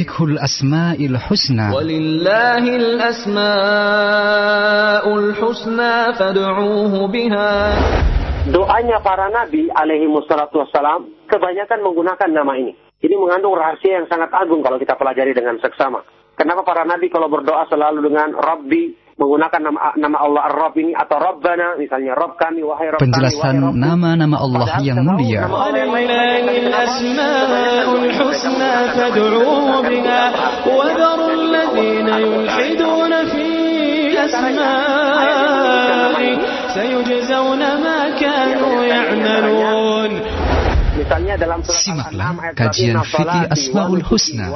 Fikhul Asma'il Husna Walillahil Asma'ul Husna fad'uuhu biha Doanya para nabi alaihi wassalatu wassalam kebanyakan menggunakan nama ini. Ini mengandung rahasia yang sangat agung kalau kita pelajari dengan seksama. Kenapa para nabi kalau berdoa selalu dengan Rabbi menggunakan nama nama Allah Ar-Rabb ini atau Rabbana misalnya Rabb kami wahai Rabb Penjelasan nama-nama Allah yang mulia. سيجزون ما كانوا يعملون Simaklah kajian fikih Asmaul Husna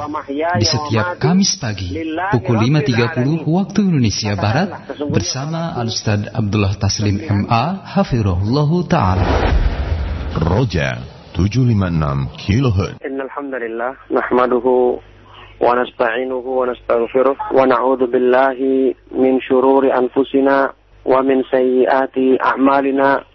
di setiap Kamis pagi pukul 5.30 waktu Indonesia Barat bersama Al-Ustaz Abdullah Taslim MA Hafirullah Ta'ala. Roja 756 kHz. Innalhamdulillah nahmaduhu wa nasta'inuhu wa nastaghfiruh wa na'udzu billahi min syururi anfusina wa min sayyiati a'malina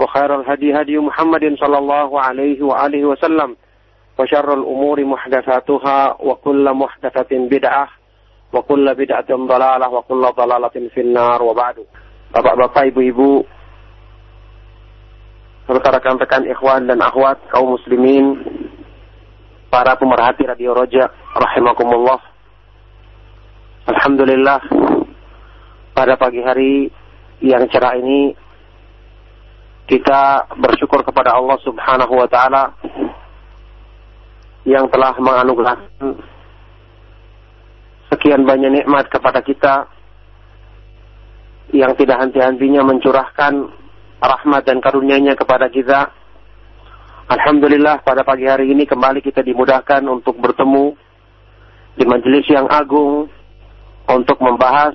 وخير الهدي هدي محمد صلى الله عليه وآله وسلم وشر الأمور محدثاتها وكل محدثة بدعة وكل بدعة ضلالة وكل ضلالة في النار وبعد Bapak-bapak, ibu-ibu, serta rekan-rekan ikhwan dan akhwat kaum muslimin, para pemerhati Radio Roja, rahimakumullah. Alhamdulillah, pada pagi hari yang cerah ini kita bersyukur kepada Allah Subhanahu wa taala yang telah menganugerahkan sekian banyak nikmat kepada kita yang tidak henti-hentinya mencurahkan rahmat dan karunia-Nya kepada kita. Alhamdulillah pada pagi hari ini kembali kita dimudahkan untuk bertemu di majelis yang agung untuk membahas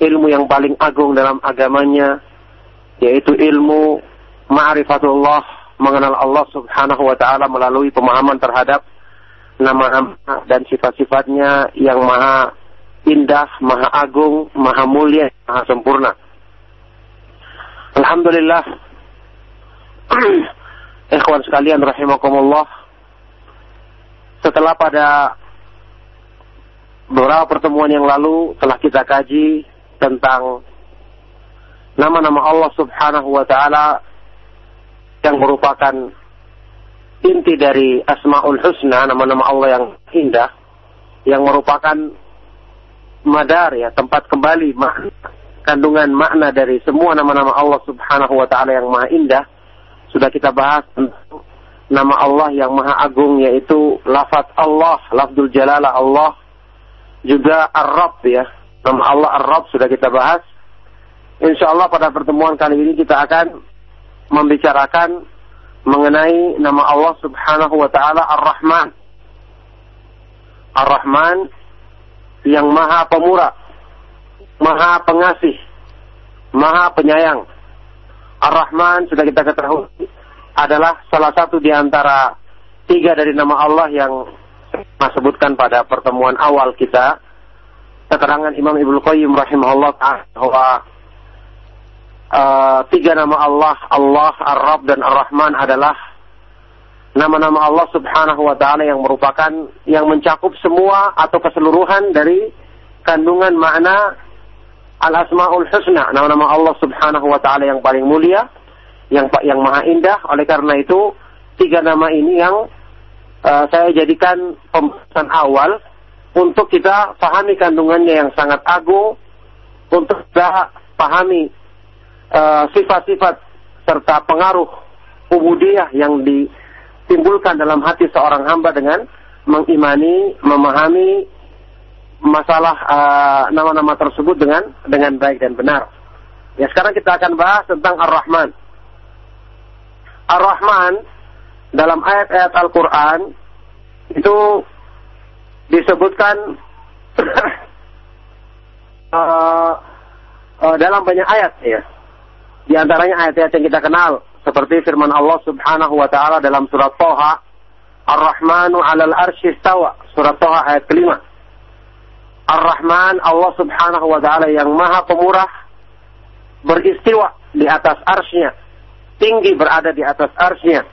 ilmu yang paling agung dalam agamanya yaitu ilmu ma'rifatullah mengenal Allah Subhanahu wa taala melalui pemahaman terhadap nama-nama dan sifat-sifatnya yang maha indah, maha agung, maha mulia, maha sempurna. Alhamdulillah. Ikhwan sekalian rahimakumullah. Setelah pada beberapa pertemuan yang lalu telah kita kaji tentang nama-nama Allah Subhanahu wa taala yang merupakan inti dari Asmaul Husna, nama-nama Allah yang indah, yang merupakan madar ya, tempat kembali makna, kandungan makna dari semua nama-nama Allah Subhanahu wa taala yang maha indah. Sudah kita bahas nama Allah yang maha agung yaitu lafaz Allah, lafzul jalalah Allah, juga Ar-Rabb ya. Nama Allah Ar-Rabb sudah kita bahas. Insya Allah pada pertemuan kali ini kita akan membicarakan mengenai nama Allah Subhanahu wa taala Ar-Rahman. Ar-Rahman yang Maha Pemurah, Maha Pengasih, Maha Penyayang. Ar-Rahman sudah kita ketahui adalah salah satu di antara tiga dari nama Allah yang saya sebutkan pada pertemuan awal kita. Keterangan Imam Ibnu Qayyim rahimahullah bahwa uh, tiga nama Allah, Allah, Ar-Rab dan Ar-Rahman adalah nama-nama Allah Subhanahu wa taala yang merupakan yang mencakup semua atau keseluruhan dari kandungan makna Al-Asmaul Husna, nama-nama Allah Subhanahu wa taala yang paling mulia, yang yang maha indah. Oleh karena itu, tiga nama ini yang uh, saya jadikan pembahasan awal untuk kita pahami kandungannya yang sangat agung, untuk kita pahami eh, sifat-sifat uh, serta pengaruh ubudiyah yang ditimbulkan dalam hati seorang hamba dengan mengimani, memahami masalah uh, nama-nama uh, tersebut dengan dengan baik dan benar. Ya sekarang kita akan bahas tentang Ar-Rahman. Ar-Rahman dalam ayat-ayat Al-Quran itu disebutkan uh, uh, dalam banyak ayat ya. Di antaranya ayat-ayat yang kita kenal seperti firman Allah Subhanahu wa taala dalam surat Thaha Ar-Rahmanu 'alal arsy istawa. Surat Thaha ayat kelima. Ar-Rahman Allah Subhanahu wa taala yang Maha Pemurah beristiwa di atas arsnya. Tinggi berada di atas arsnya.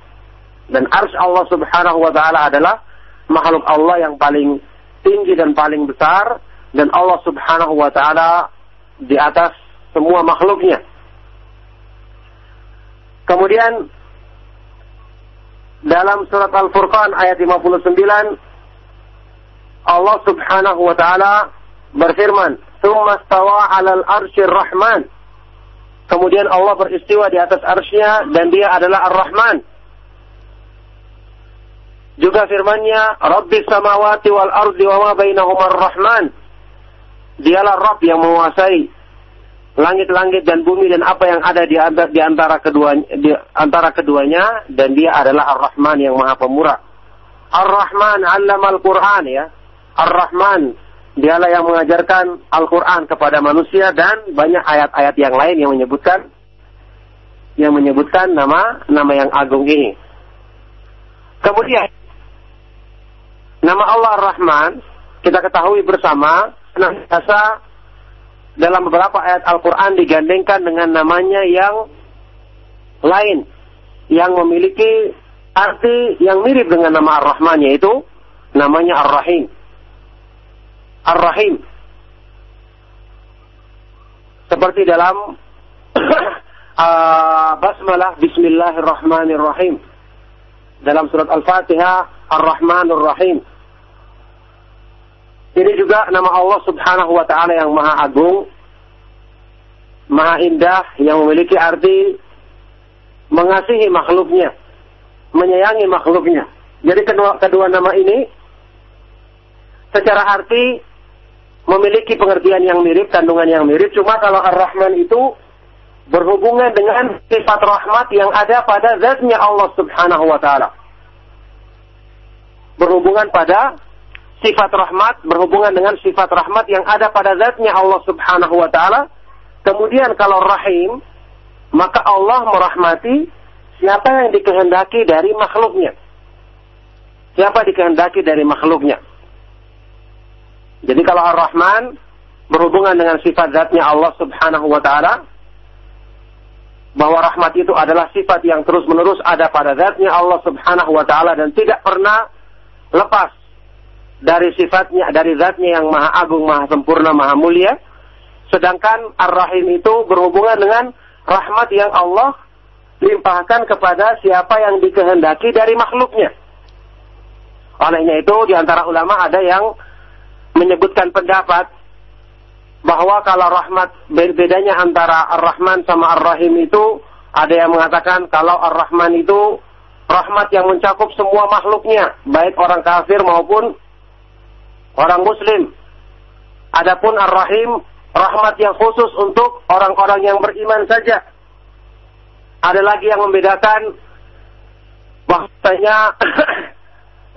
Dan ars Allah Subhanahu wa taala adalah makhluk Allah yang paling tinggi dan paling besar dan Allah Subhanahu wa taala di atas semua makhluknya. Kemudian dalam surat Al-Furqan ayat 59 Allah Subhanahu wa taala berfirman, "Tsumma stawa 'alal arsyir rahman." Kemudian Allah beristiwa di atas arsy-Nya dan Dia adalah Ar-Rahman. Juga firman-Nya, "Rabbis samawati wal ardi wa ma bainahuma ar-Rahman." Dialah Rabb yang menguasai langit-langit dan bumi dan apa yang ada di antara, di antara keduanya di antara keduanya dan dia adalah Ar-Rahman yang Maha Pemurah. Ar-Rahman 'allama al-Qur'an ya. Ar-Rahman dialah yang mengajarkan Al-Qur'an kepada manusia dan banyak ayat-ayat yang lain yang menyebutkan yang menyebutkan nama nama yang agung ini. Kemudian nama Allah Ar-Rahman kita ketahui bersama senantiasa dalam beberapa ayat Al-Quran digandengkan dengan namanya yang lain yang memiliki arti yang mirip dengan nama Ar-Rahman yaitu namanya Ar-Rahim. Ar-Rahim. Seperti dalam uh, basmalah Bismillahirrahmanirrahim. Dalam surat Al-Fatihah Ar-Rahmanur Rahim. Ini juga nama Allah Subhanahu wa taala yang Maha Agung, Maha Indah yang memiliki arti mengasihi makhluknya, menyayangi makhluknya. Jadi kedua, kedua nama ini secara arti memiliki pengertian yang mirip, kandungan yang mirip. Cuma kalau Ar-Rahman itu berhubungan dengan sifat rahmat yang ada pada zatnya Allah Subhanahu wa taala. Berhubungan pada sifat rahmat berhubungan dengan sifat rahmat yang ada pada zatnya Allah subhanahu wa ta'ala. Kemudian kalau rahim, maka Allah merahmati siapa yang dikehendaki dari makhluknya. Siapa dikehendaki dari makhluknya. Jadi kalau Ar-Rahman berhubungan dengan sifat zatnya Allah subhanahu wa ta'ala, bahwa rahmat itu adalah sifat yang terus-menerus ada pada zatnya Allah subhanahu wa ta'ala dan tidak pernah lepas dari sifatnya, dari zatnya yang maha agung, maha sempurna, maha mulia. Sedangkan Ar-Rahim itu berhubungan dengan rahmat yang Allah limpahkan kepada siapa yang dikehendaki dari makhluknya. Olehnya itu di antara ulama ada yang menyebutkan pendapat bahwa kalau rahmat bedanya antara Ar-Rahman sama Ar-Rahim itu ada yang mengatakan kalau Ar-Rahman itu rahmat yang mencakup semua makhluknya, baik orang kafir maupun orang muslim. Adapun Ar-Rahim, rahmat yang khusus untuk orang-orang yang beriman saja. Ada lagi yang membedakan bahwasanya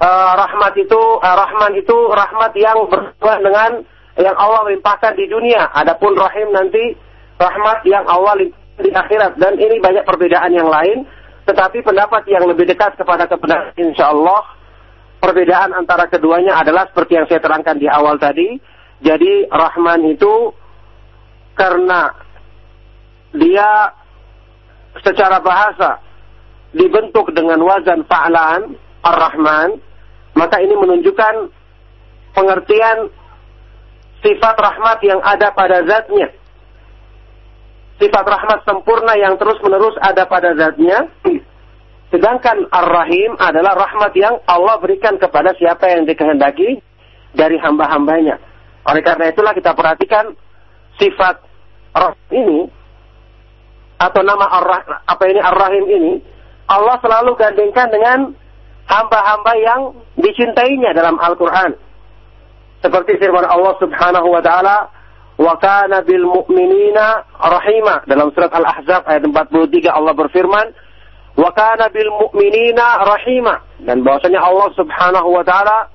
uh, rahmat itu uh, rahman itu rahmat yang berhubungan dengan yang Allah limpahkan di dunia. Adapun rahim nanti rahmat yang Allah limpahkan di akhirat dan ini banyak perbedaan yang lain tetapi pendapat yang lebih dekat kepada kebenaran insyaallah perbedaan antara keduanya adalah seperti yang saya terangkan di awal tadi. Jadi Rahman itu karena dia secara bahasa dibentuk dengan wazan fa'lan ar-Rahman, maka ini menunjukkan pengertian sifat rahmat yang ada pada zatnya. Sifat rahmat sempurna yang terus-menerus ada pada zatnya Sedangkan Ar-Rahim adalah rahmat yang Allah berikan kepada siapa yang dikehendaki dari hamba-hambanya. Oleh karena itulah kita perhatikan sifat Rahim ini atau nama ar apa ini Ar-Rahim ini Allah selalu gandengkan dengan hamba-hamba yang dicintainya dalam Al-Qur'an. Seperti firman Allah Subhanahu wa taala, "Wa kana bil mu'minina rahima." Dalam surat Al-Ahzab ayat 43 Allah berfirman, "Wa kana bil mu'minina rahima." Dan bahwasanya Allah Subhanahu wa taala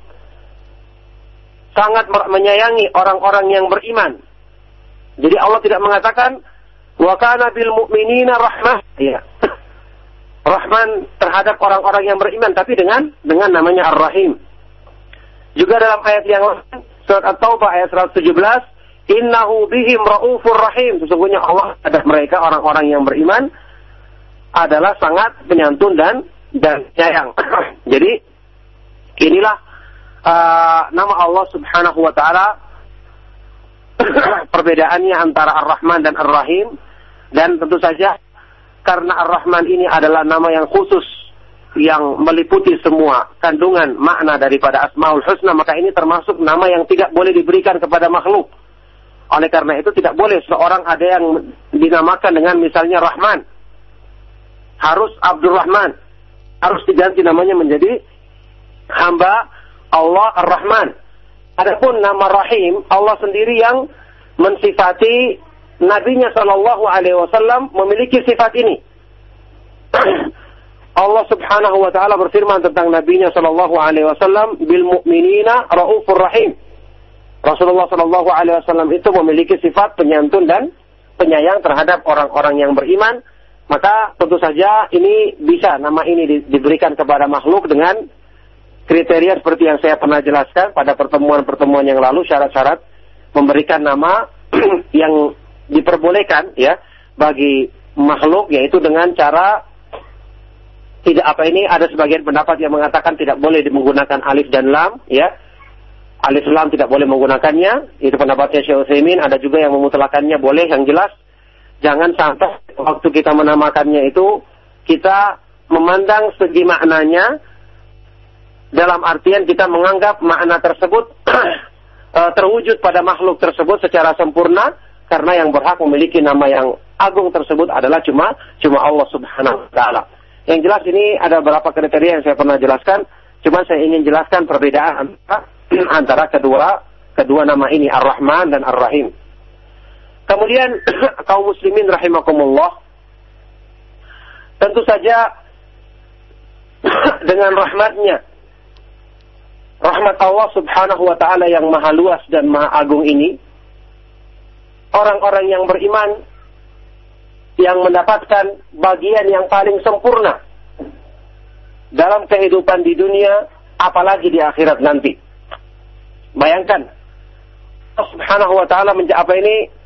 sangat menyayangi orang-orang yang beriman. Jadi Allah tidak mengatakan wa kana bil mu'minina rahmah. Ya. Rahman terhadap orang-orang yang beriman tapi dengan dengan namanya Ar-Rahim. Juga dalam ayat yang lain surat At-Taubah ayat 117, "Innahu bihim raufur rahim." Sesungguhnya Allah ada mereka orang-orang yang beriman adalah sangat penyantun dan dan sayang. Jadi inilah uh, nama Allah Subhanahu wa taala perbedaannya antara Ar-Rahman dan Ar-Rahim dan tentu saja karena Ar-Rahman ini adalah nama yang khusus yang meliputi semua kandungan makna daripada Asmaul Husna maka ini termasuk nama yang tidak boleh diberikan kepada makhluk. Oleh karena itu tidak boleh seorang ada yang dinamakan dengan misalnya Rahman. Harus Abdurrahman. Harus diganti namanya menjadi hamba Allah Ar-Rahman. Adapun nama Rahim, Allah sendiri yang mensifati Nabi-Nya Shallallahu Alaihi Wasallam memiliki sifat ini. Allah Subhanahu Wa Taala berfirman tentang Nabi-Nya Shallallahu Alaihi Wasallam, bil mu'minina raufur rahim. Rasulullah Shallallahu Alaihi Wasallam itu memiliki sifat penyantun dan penyayang terhadap orang-orang yang beriman. Maka tentu saja ini bisa nama ini di, diberikan kepada makhluk dengan kriteria seperti yang saya pernah jelaskan pada pertemuan-pertemuan yang lalu syarat-syarat memberikan nama yang diperbolehkan ya bagi makhluk yaitu dengan cara tidak apa ini ada sebagian pendapat yang mengatakan tidak boleh menggunakan alif dan lam ya. Alif lam tidak boleh menggunakannya itu pendapatnya Syekh Utsaimin ada juga yang memutlakannya boleh yang jelas jangan sampai waktu kita menamakannya itu kita memandang segi maknanya dalam artian kita menganggap makna tersebut uh, terwujud pada makhluk tersebut secara sempurna karena yang berhak memiliki nama yang agung tersebut adalah cuma cuma Allah Subhanahu wa taala. Yang jelas ini ada beberapa kriteria yang saya pernah jelaskan, cuma saya ingin jelaskan perbedaan antara, antara kedua kedua nama ini Ar-Rahman dan Ar-Rahim. Kemudian kaum muslimin rahimakumullah tentu saja dengan rahmatnya rahmat Allah Subhanahu wa taala yang maha luas dan maha agung ini orang-orang yang beriman yang mendapatkan bagian yang paling sempurna dalam kehidupan di dunia apalagi di akhirat nanti. Bayangkan Allah Subhanahu wa taala apa ini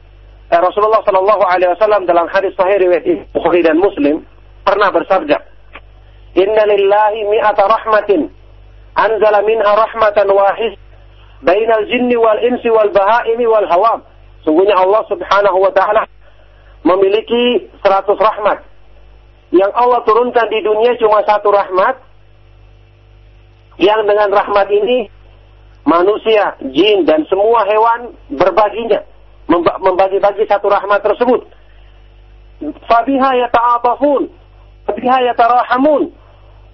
eh, Rasulullah Shallallahu alaihi wasallam dalam hadis sahih riwayat Bukhari dan Muslim pernah bersabda, "Inna lillahi mi'ata rahmatin anzala minha rahmatan wahid bainal jinni wal insi wal bahaimi wal hawam. Sungguhnya Allah Subhanahu wa taala memiliki seratus rahmat. Yang Allah turunkan di dunia cuma satu rahmat. Yang dengan rahmat ini manusia, jin dan semua hewan berbaginya, membagi-bagi satu rahmat tersebut. Fabiha yata'atafun, fabiha yatarahamun,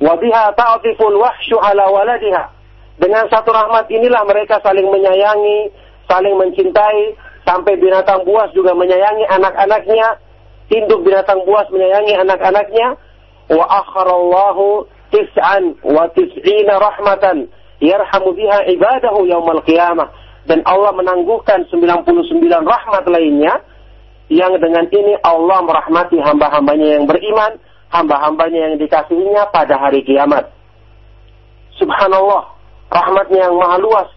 Wabiha ta'atiful wahsyu ala waladiha. Dengan satu rahmat inilah mereka saling menyayangi, saling mencintai, sampai binatang buas juga menyayangi anak-anaknya, induk binatang buas menyayangi anak-anaknya. Wa akharallahu tis'an wa tis'ina rahmatan yarhamu biha ibadahu yaumal qiyamah. Dan Allah menangguhkan 99 rahmat lainnya yang dengan ini Allah merahmati hamba-hambanya yang beriman hamba-hambanya yang dikasihinya pada hari kiamat. Subhanallah, rahmatnya yang maha luas.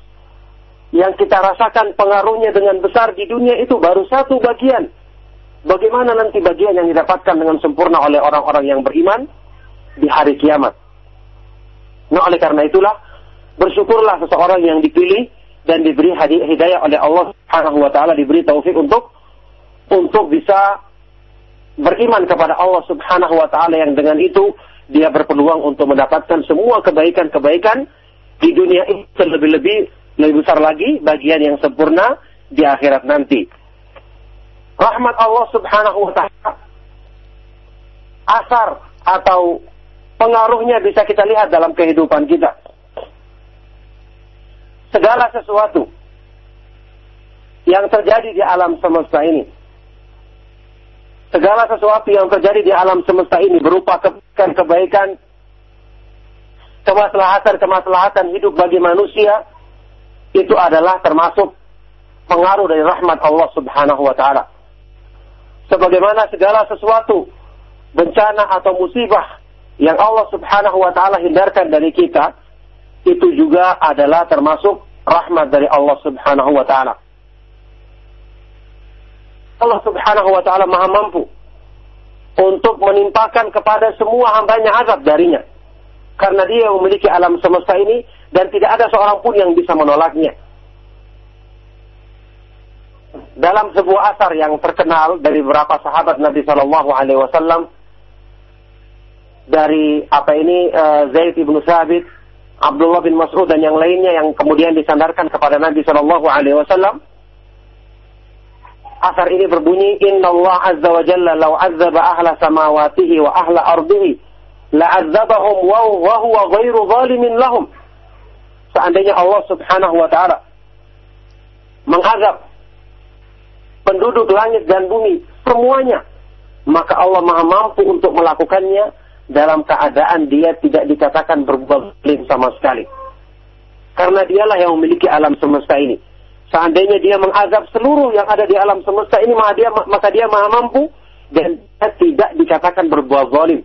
Yang kita rasakan pengaruhnya dengan besar di dunia itu baru satu bagian. Bagaimana nanti bagian yang didapatkan dengan sempurna oleh orang-orang yang beriman di hari kiamat. Nah oleh karena itulah, bersyukurlah seseorang yang dipilih dan diberi hidayah oleh Allah Subhanahu wa taala diberi taufik untuk untuk bisa beriman kepada Allah Subhanahu wa taala yang dengan itu dia berpeluang untuk mendapatkan semua kebaikan-kebaikan di dunia ini terlebih-lebih lebih besar lagi bagian yang sempurna di akhirat nanti. rahmat Allah Subhanahu wa taala asar atau pengaruhnya bisa kita lihat dalam kehidupan kita. Segala sesuatu yang terjadi di alam semesta ini. Segala sesuatu yang terjadi di alam semesta ini berupa kebaikan-kebaikan, kemaslahatan-kemaslahatan hidup bagi manusia, itu adalah termasuk pengaruh dari rahmat Allah Subhanahu wa taala. Sebagaimana segala sesuatu bencana atau musibah yang Allah Subhanahu wa taala hindarkan dari kita itu juga adalah termasuk rahmat dari Allah Subhanahu wa taala. Allah Subhanahu wa taala Maha mampu untuk menimpakan kepada semua hambanya azab darinya. Karena dia memiliki alam semesta ini dan tidak ada seorang pun yang bisa menolaknya. Dalam sebuah asar yang terkenal dari beberapa sahabat Nabi Shallallahu Alaihi Wasallam dari apa ini uh, Zaid ibnu Sabit, Abdullah bin Mas'ud dan yang lainnya yang kemudian disandarkan kepada Nabi Shallallahu Alaihi Wasallam. Asar ini berbunyi Inna Allah Azza wa Jalla law azzaba ahla samawatihi wa ahla ardihi la'azzabahum wa huwa ghairu zalimin lahum. Seandainya Allah Subhanahu wa taala mengazab penduduk langit dan bumi semuanya maka Allah Maha mampu untuk melakukannya dalam keadaan dia tidak dikatakan berbuat sama sekali. Karena dialah yang memiliki alam semesta ini. Seandainya dia mengazab seluruh yang ada di alam semesta ini, maka dia, maka dia maha mampu dan dia tidak dikatakan berbuat zalim.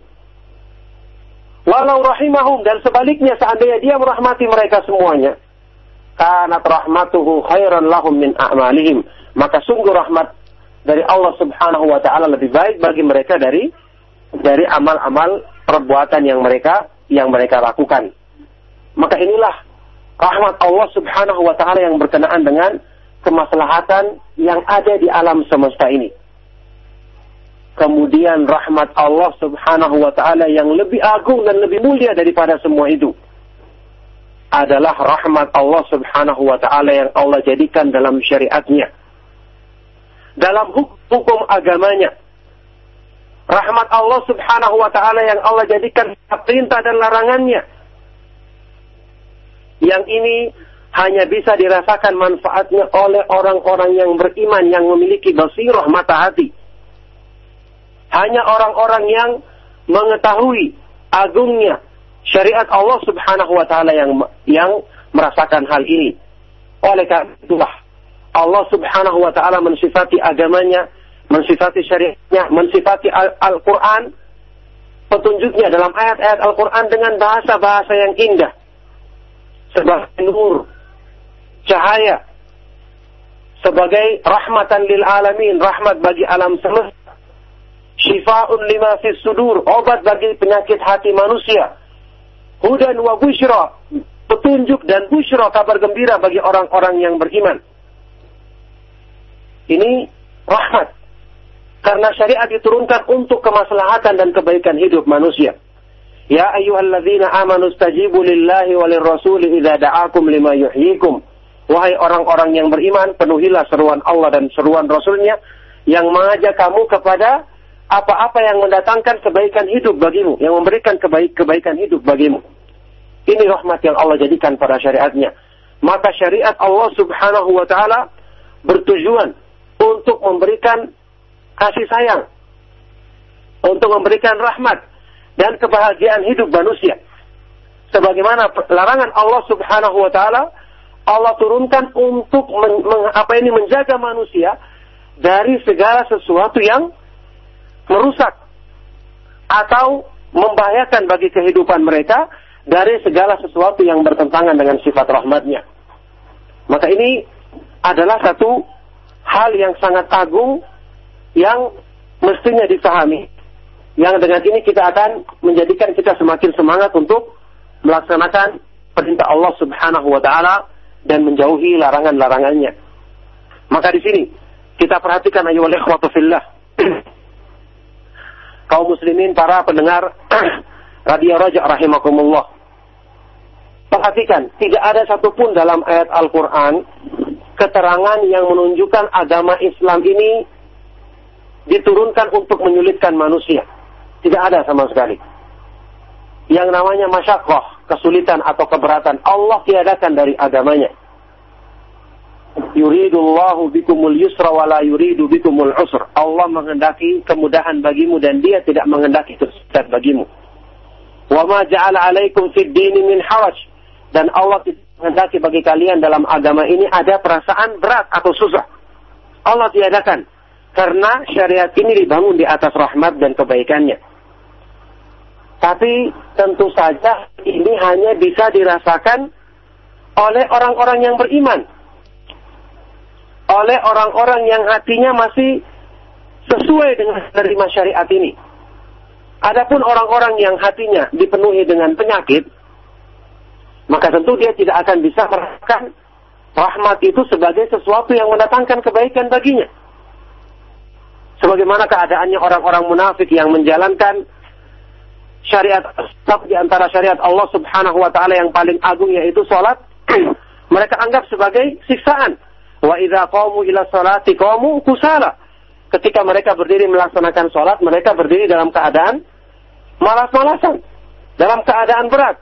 Walau rahimahum dan sebaliknya seandainya dia merahmati mereka semuanya, kanat rahmatuhu khairan lahum min a'malihim. Maka sungguh rahmat dari Allah Subhanahu wa taala lebih baik bagi mereka dari dari amal-amal perbuatan yang mereka yang mereka lakukan. Maka inilah rahmat Allah Subhanahu wa taala yang berkenaan dengan kemaslahatan yang ada di alam semesta ini. Kemudian rahmat Allah Subhanahu wa taala yang lebih agung dan lebih mulia daripada semua itu adalah rahmat Allah Subhanahu wa taala yang Allah jadikan dalam syariatnya. Dalam hukum agamanya. Rahmat Allah Subhanahu wa taala yang Allah jadikan perintah dan larangannya yang ini hanya bisa dirasakan manfaatnya oleh orang-orang yang beriman yang memiliki basirah mata hati. Hanya orang-orang yang mengetahui agungnya syariat Allah Subhanahu wa taala yang yang merasakan hal ini. Oleh karena itulah Allah Subhanahu wa taala mensifati agamanya, mensifati syariatnya, mensifati Al-Qur'an petunjuknya dalam ayat-ayat Al-Qur'an dengan bahasa-bahasa yang indah sebagai nur, cahaya, sebagai rahmatan lil alamin, rahmat bagi alam semesta, syifa'un lima fis sudur, obat bagi penyakit hati manusia, hudan wa bushra, petunjuk dan bushra kabar gembira bagi orang-orang yang beriman. Ini rahmat. Karena syariat diturunkan untuk kemaslahatan dan kebaikan hidup manusia. Ya ayyuhalladzina amanu stajibu lillahi walil rasuli idza da'akum lima yuhyikum. Wahai orang-orang yang beriman, penuhilah seruan Allah dan seruan Rasulnya yang mengajak kamu kepada apa-apa yang mendatangkan kebaikan hidup bagimu, yang memberikan kebaik kebaikan hidup bagimu. Ini rahmat yang Allah jadikan pada syariatnya. Maka syariat Allah subhanahu wa ta'ala bertujuan untuk memberikan kasih sayang. Untuk memberikan rahmat dan kebahagiaan hidup manusia. Sebagaimana larangan Allah Subhanahu wa taala Allah turunkan untuk men, men, apa ini menjaga manusia dari segala sesuatu yang merusak atau membahayakan bagi kehidupan mereka dari segala sesuatu yang bertentangan dengan sifat rahmatnya. Maka ini adalah satu hal yang sangat agung yang mestinya dipahami yang dengan ini kita akan menjadikan kita semakin semangat untuk melaksanakan perintah Allah Subhanahu wa taala dan menjauhi larangan-larangannya. Maka di sini kita perhatikan ayo oleh fillah. Kaum muslimin para pendengar Radio Raja rahimakumullah. Perhatikan, tidak ada satupun dalam ayat Al-Quran keterangan yang menunjukkan agama Islam ini diturunkan untuk menyulitkan manusia. Tidak ada sama sekali. Yang namanya masyakoh, kesulitan atau keberatan, Allah tiadakan dari agamanya. Yuridullahu bikumul yusra wa la yuridu bikumul usr. Allah menghendaki kemudahan bagimu dan dia tidak menghendaki kesulitan bagimu. Wa ma ja'ala alaikum fid dini min haraj. Dan Allah tidak menghendaki bagi kalian dalam agama ini ada perasaan berat atau susah. Allah tiadakan. Karena syariat ini dibangun di atas rahmat dan kebaikannya. Tapi tentu saja ini hanya bisa dirasakan oleh orang-orang yang beriman. Oleh orang-orang yang hatinya masih sesuai dengan menerima syariat ini. Adapun orang-orang yang hatinya dipenuhi dengan penyakit, maka tentu dia tidak akan bisa merasakan rahmat itu sebagai sesuatu yang mendatangkan kebaikan baginya. Sebagaimana keadaannya orang-orang munafik yang menjalankan syariat di antara syariat Allah Subhanahu wa taala yang paling agung yaitu salat, mereka anggap sebagai siksaan. Wa idza qamu ila salati qamu kusala. Ketika mereka berdiri melaksanakan salat, mereka berdiri dalam keadaan malas-malasan, dalam keadaan berat.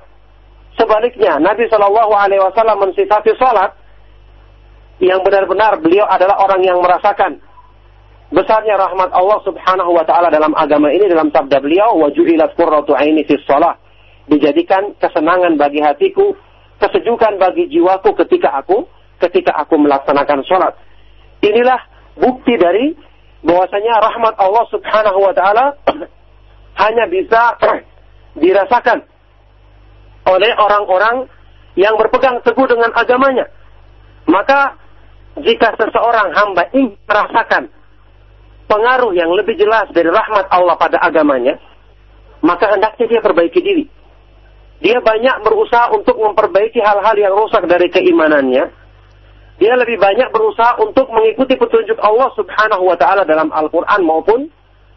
Sebaliknya, Nabi Shallallahu Alaihi Wasallam mensifati salat yang benar-benar beliau adalah orang yang merasakan besarnya rahmat Allah Subhanahu wa taala dalam agama ini dalam sabda beliau wa ju'ilat qurratu aini fis shalah. Dijadikan kesenangan bagi hatiku kesejukan bagi jiwaku ketika aku ketika aku melaksanakan sholat inilah bukti dari bahwasanya rahmat Allah Subhanahu wa taala hanya bisa dirasakan oleh orang-orang yang berpegang teguh dengan agamanya. Maka jika seseorang hamba ingin merasakan pengaruh yang lebih jelas dari rahmat Allah pada agamanya, maka hendaknya dia perbaiki diri. Dia banyak berusaha untuk memperbaiki hal-hal yang rusak dari keimanannya. Dia lebih banyak berusaha untuk mengikuti petunjuk Allah Subhanahu wa taala dalam Al-Qur'an maupun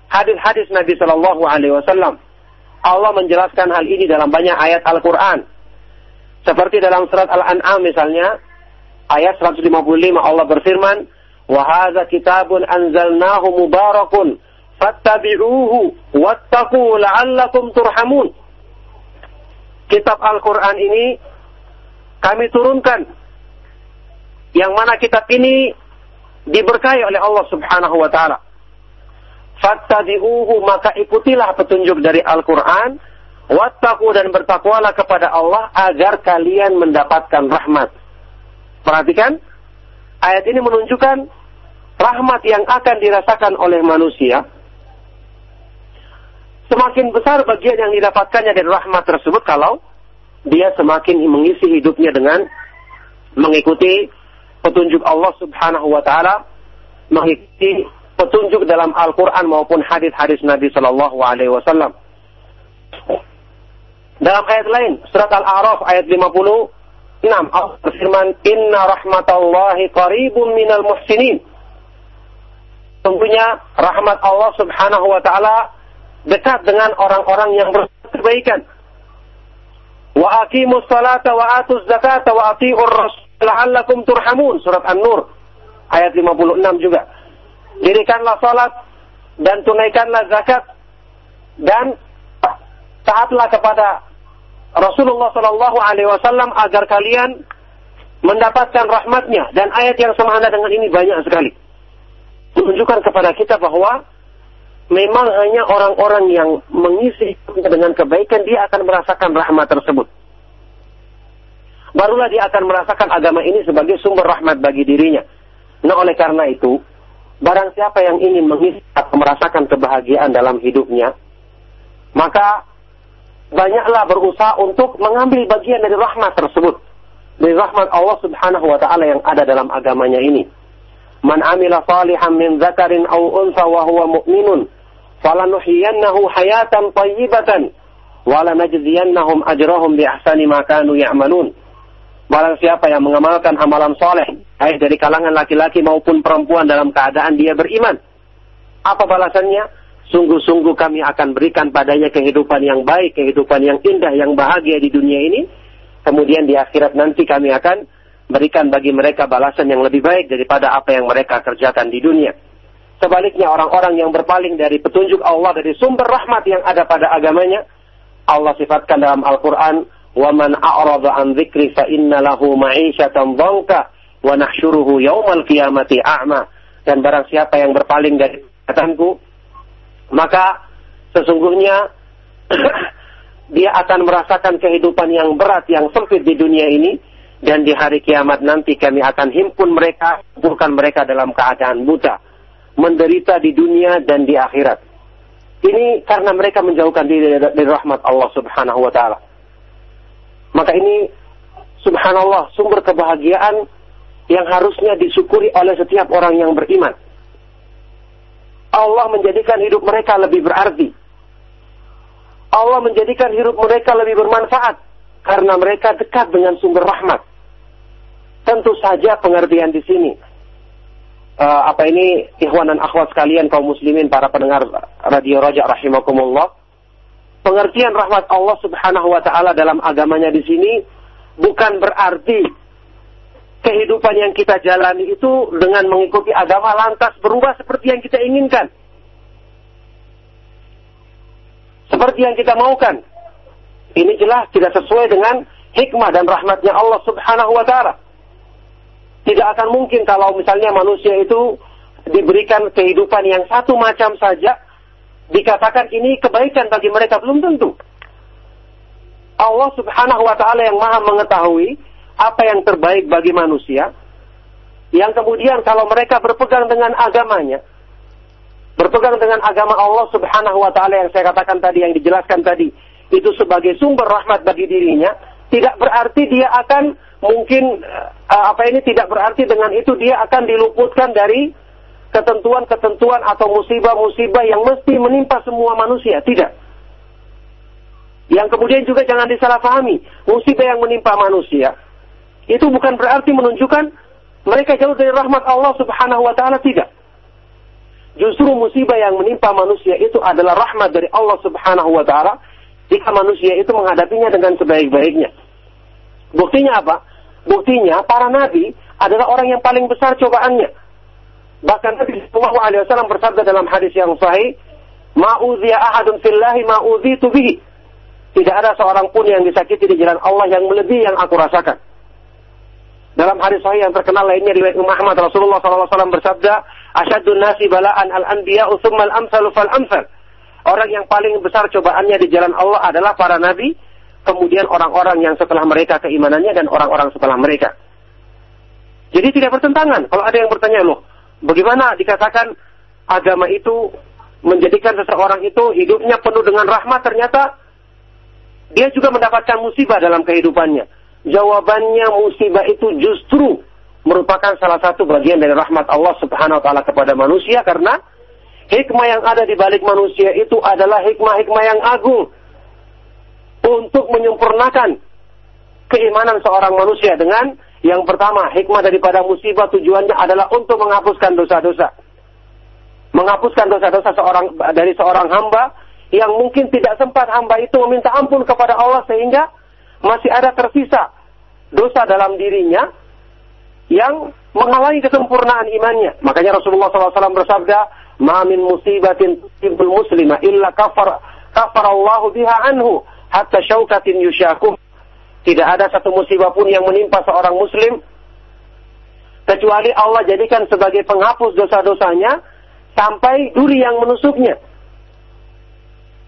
hadis-hadis Nabi Shallallahu alaihi wasallam. Allah menjelaskan hal ini dalam banyak ayat Al-Qur'an. Seperti dalam surat Al-An'am misalnya, ayat 155 Allah berfirman, وهذا كتاب أنزلناه مبارك فاتبعوه واتقوا لعلكم ترحمون Kitab Al-Quran ini kami turunkan yang mana kitab ini diberkahi oleh Allah Subhanahu wa taala. Fattabi'uhu maka ikutilah petunjuk dari Al-Quran wattaqu dan bertakwalah kepada Allah agar kalian mendapatkan rahmat. Perhatikan, ayat ini menunjukkan rahmat yang akan dirasakan oleh manusia, semakin besar bagian yang didapatkannya dari rahmat tersebut kalau dia semakin mengisi hidupnya dengan mengikuti petunjuk Allah Subhanahu wa taala, mengikuti petunjuk dalam Al-Qur'an maupun hadis-hadis Nabi Shallallahu alaihi wasallam. Dalam ayat lain, surat Al-A'raf ayat 56, Allah berfirman, "Inna rahmatallahi qaribun minal muhsinin." Tentunya rahmat Allah Subhanahu wa taala dekat dengan orang-orang yang berkebaikan. Wa aqimus salata wa atuz zakata wa atiur rasul la'allakum turhamun. Surat An-Nur ayat 56 juga. Dirikanlah salat dan tunaikanlah zakat dan taatlah kepada Rasulullah Shallallahu Alaihi Wasallam agar kalian mendapatkan rahmatnya dan ayat yang semana dengan ini banyak sekali menunjukkan kepada kita bahwa memang hanya orang-orang yang mengisi dengan kebaikan dia akan merasakan rahmat tersebut. Barulah dia akan merasakan agama ini sebagai sumber rahmat bagi dirinya. Nah oleh karena itu, barang siapa yang ingin mengisi atau merasakan kebahagiaan dalam hidupnya, maka banyaklah berusaha untuk mengambil bagian dari rahmat tersebut. Dari rahmat Allah subhanahu wa ta'ala yang ada dalam agamanya ini. Man amila salihan min zakarin aw unsa wa huwa mu'minun falanuhyiyannahu hayatan tayyibatan wa lanajziyannahum ajrahum bi ahsani ma kanu. Barang siapa yang mengamalkan amalan soleh, baik dari kalangan laki-laki maupun perempuan dalam keadaan dia beriman. Apa balasannya? Sungguh-sungguh kami akan berikan padanya kehidupan yang baik, kehidupan yang indah, yang bahagia di dunia ini. Kemudian di akhirat nanti kami akan berikan bagi mereka balasan yang lebih baik daripada apa yang mereka kerjakan di dunia. Sebaliknya orang-orang yang berpaling dari petunjuk Allah dari sumber rahmat yang ada pada agamanya, Allah sifatkan dalam Al-Qur'an, "Wa man a'rada an dzikri fa inna lahu ma'isyatan dzanka wa nahsyuruhu yaumal qiyamati a'ma." Dan barang siapa yang berpaling dari kataanku, maka sesungguhnya dia akan merasakan kehidupan yang berat yang sempit di dunia ini dan di hari kiamat nanti kami akan himpun mereka, kumpulkan mereka dalam keadaan buta, menderita di dunia dan di akhirat. Ini karena mereka menjauhkan diri dari rahmat Allah Subhanahu wa taala. Maka ini subhanallah sumber kebahagiaan yang harusnya disyukuri oleh setiap orang yang beriman. Allah menjadikan hidup mereka lebih berarti. Allah menjadikan hidup mereka lebih bermanfaat karena mereka dekat dengan sumber rahmat. Tentu saja pengertian di sini uh, apa ini ikhwan dan akhwat sekalian kaum muslimin para pendengar radio Raja rahimakumullah pengertian rahmat Allah Subhanahu wa taala dalam agamanya di sini bukan berarti kehidupan yang kita jalani itu dengan mengikuti agama lantas berubah seperti yang kita inginkan. Seperti yang kita maukan. Ini jelas tidak sesuai dengan hikmah dan rahmatnya Allah subhanahu wa ta'ala. Tidak akan mungkin kalau misalnya manusia itu diberikan kehidupan yang satu macam saja, dikatakan ini kebaikan bagi mereka, belum tentu. Allah subhanahu wa ta'ala yang maha mengetahui apa yang terbaik bagi manusia, yang kemudian kalau mereka berpegang dengan agamanya, berpegang dengan agama Allah Subhanahu wa taala yang saya katakan tadi yang dijelaskan tadi itu sebagai sumber rahmat bagi dirinya tidak berarti dia akan mungkin uh, apa ini tidak berarti dengan itu dia akan diluputkan dari ketentuan-ketentuan atau musibah-musibah yang mesti menimpa semua manusia. Tidak. Yang kemudian juga jangan disalahpahami. Musibah yang menimpa manusia. Itu bukan berarti menunjukkan mereka jauh dari rahmat Allah Subhanahu wa taala. Tidak. Justru musibah yang menimpa manusia itu adalah rahmat dari Allah Subhanahu wa taala. Jika manusia itu menghadapinya dengan sebaik-baiknya. Buktinya apa? Buktinya para nabi adalah orang yang paling besar cobaannya. Bahkan Nabi Sallallahu Alaihi Wasallam bersabda dalam hadis yang sahih, "Ma'udhiya ahadun fillahi ma'udhitu bihi." Tidak ada seorang pun yang disakiti di jalan Allah yang melebihi yang aku rasakan. Dalam hadis sahih yang terkenal lainnya riwayat Muhammad Rasulullah SAW bersabda, "Asyadun nasi bala'an al-anbiya tsumma al-amsalu fal amsal." Orang yang paling besar cobaannya di jalan Allah adalah para nabi, kemudian orang-orang yang setelah mereka keimanannya dan orang-orang setelah mereka. Jadi tidak bertentangan. Kalau ada yang bertanya, loh, bagaimana dikatakan agama itu menjadikan seseorang itu hidupnya penuh dengan rahmat, ternyata dia juga mendapatkan musibah dalam kehidupannya jawabannya musibah itu justru merupakan salah satu bagian dari rahmat Allah Subhanahu wa taala kepada manusia karena hikmah yang ada di balik manusia itu adalah hikmah-hikmah yang agung untuk menyempurnakan keimanan seorang manusia dengan yang pertama hikmah daripada musibah tujuannya adalah untuk menghapuskan dosa-dosa menghapuskan dosa-dosa seorang dari seorang hamba yang mungkin tidak sempat hamba itu meminta ampun kepada Allah sehingga masih ada tersisa dosa dalam dirinya yang menghalangi kesempurnaan imannya. Makanya Rasulullah SAW bersabda, "Ma min musibatin tusibul muslima illa kafar kafar Allah biha anhu hatta syaukatin yusyakum." Tidak ada satu musibah pun yang menimpa seorang muslim. Kecuali Allah jadikan sebagai penghapus dosa-dosanya sampai duri yang menusuknya.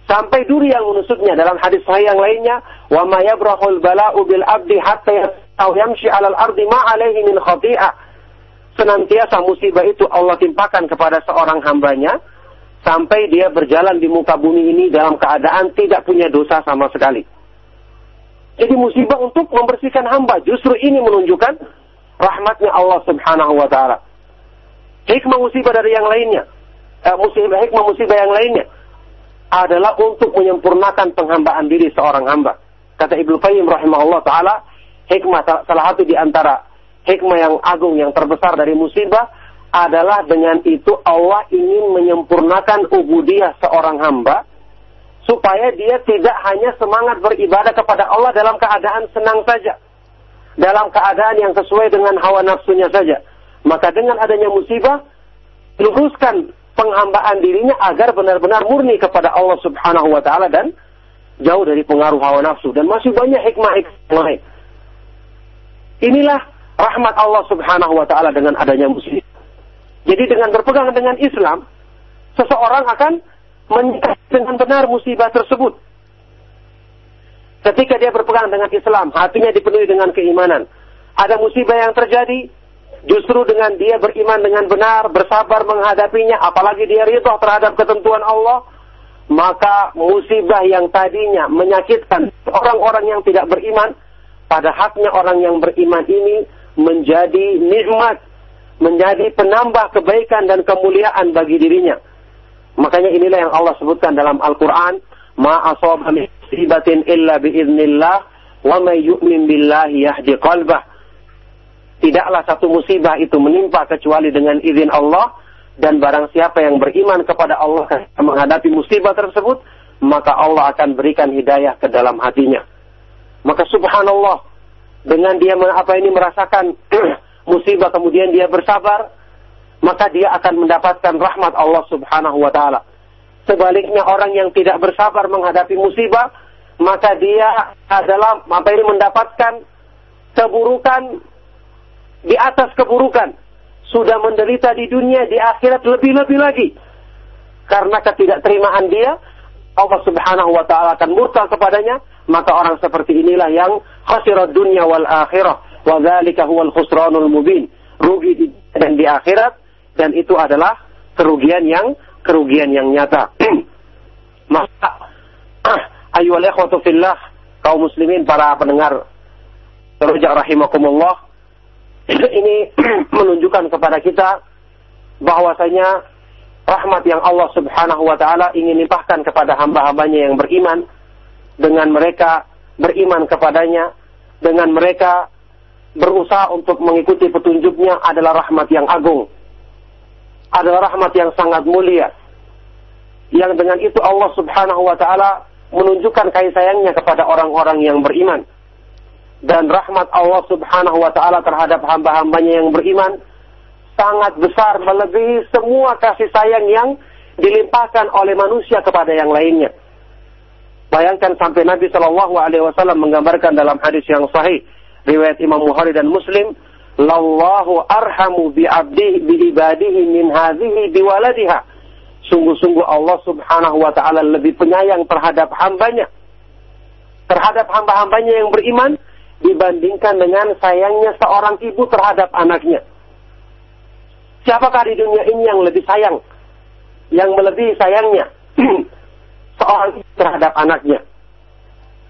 Sampai duri yang menusuknya. Dalam hadis sahih yang lainnya wa ma yabrahul bala'u bil abdi hatta yamshi 'alal ardi ma 'alaihi min khati'ah senantiasa musibah itu Allah timpakan kepada seorang hambanya sampai dia berjalan di muka bumi ini dalam keadaan tidak punya dosa sama sekali. Jadi musibah untuk membersihkan hamba justru ini menunjukkan rahmatnya Allah Subhanahu wa taala. Hikmah musibah dari yang lainnya, eh, musibah hikmah musibah yang lainnya adalah untuk menyempurnakan penghambaan diri seorang hamba. Kata Ibnu Qayyim rahimahullah taala, hikmah salah satu di antara hikmah yang agung yang terbesar dari musibah adalah dengan itu Allah ingin menyempurnakan ubudiyah seorang hamba supaya dia tidak hanya semangat beribadah kepada Allah dalam keadaan senang saja, dalam keadaan yang sesuai dengan hawa nafsunya saja. Maka dengan adanya musibah, luruskan penghambaan dirinya agar benar-benar murni kepada Allah Subhanahu wa taala dan jauh dari pengaruh hawa nafsu dan masih banyak hikmah-hikmah lain. Inilah rahmat Allah Subhanahu wa taala dengan adanya muslim. Jadi dengan berpegang dengan Islam, seseorang akan menyikapi dengan benar musibah tersebut. Ketika dia berpegang dengan Islam, hatinya dipenuhi dengan keimanan. Ada musibah yang terjadi, Justru dengan dia beriman dengan benar, bersabar menghadapinya, apalagi dia ridho terhadap ketentuan Allah, maka musibah yang tadinya menyakitkan orang-orang yang tidak beriman, pada haknya orang yang beriman ini menjadi nikmat, menjadi penambah kebaikan dan kemuliaan bagi dirinya. Makanya inilah yang Allah sebutkan dalam Al-Quran, Ma illa biiznillah, wa may billahi yahdi qalbah tidaklah satu musibah itu menimpa kecuali dengan izin Allah dan barang siapa yang beriman kepada Allah menghadapi musibah tersebut maka Allah akan berikan hidayah ke dalam hatinya maka subhanallah dengan dia apa ini merasakan musibah kemudian dia bersabar maka dia akan mendapatkan rahmat Allah Subhanahu wa taala sebaliknya orang yang tidak bersabar menghadapi musibah maka dia adalah apa ini mendapatkan keburukan di atas keburukan. Sudah menderita di dunia, di akhirat lebih-lebih lagi. Karena ketidakterimaan dia, Allah subhanahu wa ta'ala akan murka kepadanya, maka orang seperti inilah yang khasirat dunia wal akhirah. Wa dhalika huwal khusranul mubin. Rugi di, dan di akhirat, dan itu adalah kerugian yang kerugian yang nyata. maka, ayuhal ikhwatu fillah, kaum muslimin, para pendengar, terujak rahimakumullah, ini menunjukkan kepada kita bahwasanya rahmat yang Allah Subhanahu wa taala ingin limpahkan kepada hamba-hambanya yang beriman dengan mereka beriman kepadanya dengan mereka berusaha untuk mengikuti petunjuknya adalah rahmat yang agung. Adalah rahmat yang sangat mulia. Yang dengan itu Allah Subhanahu wa taala menunjukkan kasih sayangnya kepada orang-orang yang beriman. Dan rahmat Allah Subhanahu wa taala terhadap hamba-hambanya yang beriman sangat besar melebihi semua kasih sayang yang dilimpahkan oleh manusia kepada yang lainnya. Bayangkan sampai Nabi Shallallahu Alaihi Wasallam menggambarkan dalam hadis yang sahih riwayat Imam Bukhari dan Muslim, "Lallahu arhamu bi abdi bi ibadihi min hadhihi bi waladiha." Sungguh-sungguh Allah Subhanahu wa taala lebih penyayang terhadap hambanya terhadap hamba-hambanya yang beriman dibandingkan dengan sayangnya seorang ibu terhadap anaknya. Siapakah di dunia ini yang lebih sayang? Yang melebihi sayangnya seorang ibu terhadap anaknya.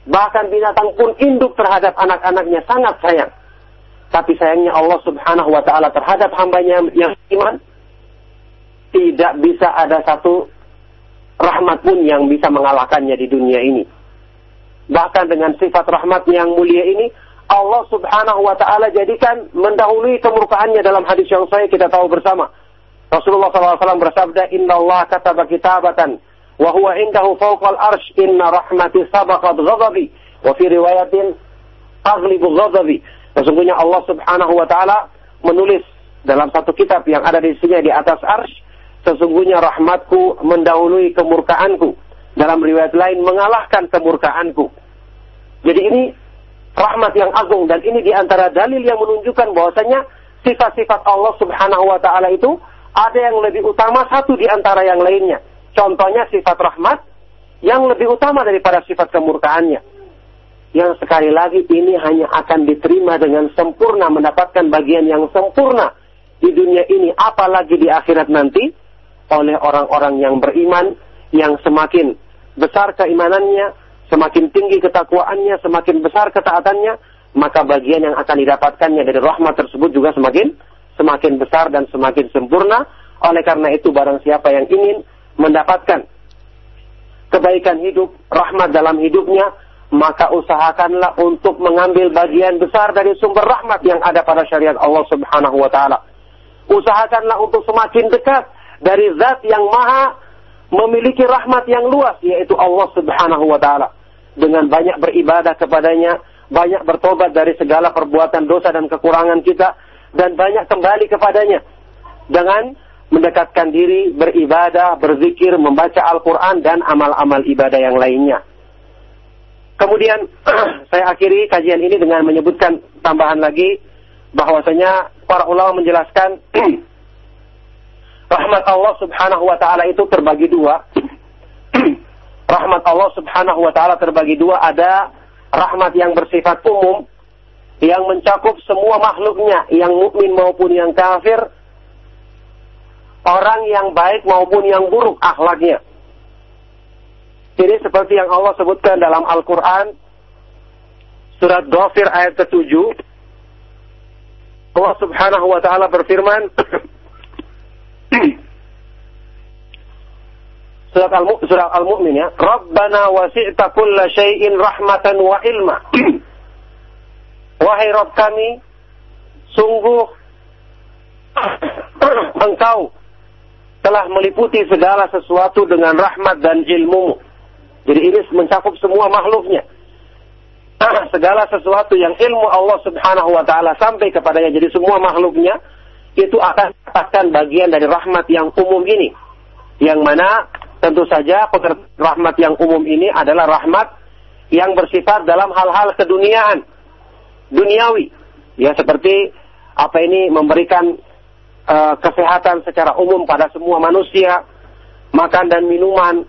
Bahkan binatang pun induk terhadap anak-anaknya sangat sayang. Tapi sayangnya Allah subhanahu wa ta'ala terhadap hambanya yang iman, tidak bisa ada satu rahmat pun yang bisa mengalahkannya di dunia ini. Bahkan dengan sifat rahmat yang mulia ini, Allah subhanahu wa ta'ala jadikan mendahului kemurkaannya dalam hadis yang saya kita tahu bersama. Rasulullah SAW bersabda, Inna Allah kataba kitabatan, indahu fawqal arsh, inna rahmati sabaqat ghadabi, wa fi riwayatin, aglibu ghadabi. Sesungguhnya Allah subhanahu wa ta'ala menulis dalam satu kitab yang ada di sini di atas arsh, sesungguhnya rahmatku mendahului kemurkaanku. Dalam riwayat lain mengalahkan kemurkaanku. Jadi ini rahmat yang agung dan ini di antara dalil yang menunjukkan bahwasanya sifat-sifat Allah Subhanahu wa taala itu ada yang lebih utama satu di antara yang lainnya. Contohnya sifat rahmat yang lebih utama daripada sifat kemurkaannya. Yang sekali lagi ini hanya akan diterima dengan sempurna mendapatkan bagian yang sempurna di dunia ini apalagi di akhirat nanti oleh orang-orang yang beriman yang semakin besar keimanannya semakin tinggi ketakwaannya, semakin besar ketaatannya, maka bagian yang akan didapatkannya dari rahmat tersebut juga semakin semakin besar dan semakin sempurna. Oleh karena itu barang siapa yang ingin mendapatkan kebaikan hidup, rahmat dalam hidupnya, maka usahakanlah untuk mengambil bagian besar dari sumber rahmat yang ada pada syariat Allah Subhanahu wa taala. Usahakanlah untuk semakin dekat dari zat yang maha memiliki rahmat yang luas yaitu Allah Subhanahu wa taala dengan banyak beribadah kepadanya, banyak bertobat dari segala perbuatan dosa dan kekurangan kita, dan banyak kembali kepadanya dengan mendekatkan diri, beribadah, berzikir, membaca Al-Quran, dan amal-amal ibadah yang lainnya. Kemudian saya akhiri kajian ini dengan menyebutkan tambahan lagi bahwasanya para ulama menjelaskan rahmat Allah Subhanahu wa taala itu terbagi dua. rahmat Allah Subhanahu wa taala terbagi dua, ada rahmat yang bersifat umum yang mencakup semua makhluknya, yang mukmin maupun yang kafir, orang yang baik maupun yang buruk akhlaknya. Ini seperti yang Allah sebutkan dalam Al-Quran, surat Ghafir ayat ke-7. Allah subhanahu wa ta'ala berfirman, surat Al-Mu'min surat Al ya, Rabbana wasi'ta kulla syai'in rahmatan wa ilma. Wahai Rabb kami, sungguh engkau telah meliputi segala sesuatu dengan rahmat dan ilmu. Jadi ini mencakup semua makhluknya. segala sesuatu yang ilmu Allah Subhanahu wa taala sampai kepadanya jadi semua makhluknya itu akan dapatkan bagian dari rahmat yang umum ini. Yang mana tentu saja rahmat yang umum ini adalah rahmat yang bersifat dalam hal-hal keduniaan, duniawi. Ya seperti apa ini memberikan uh, kesehatan secara umum pada semua manusia, makan dan minuman,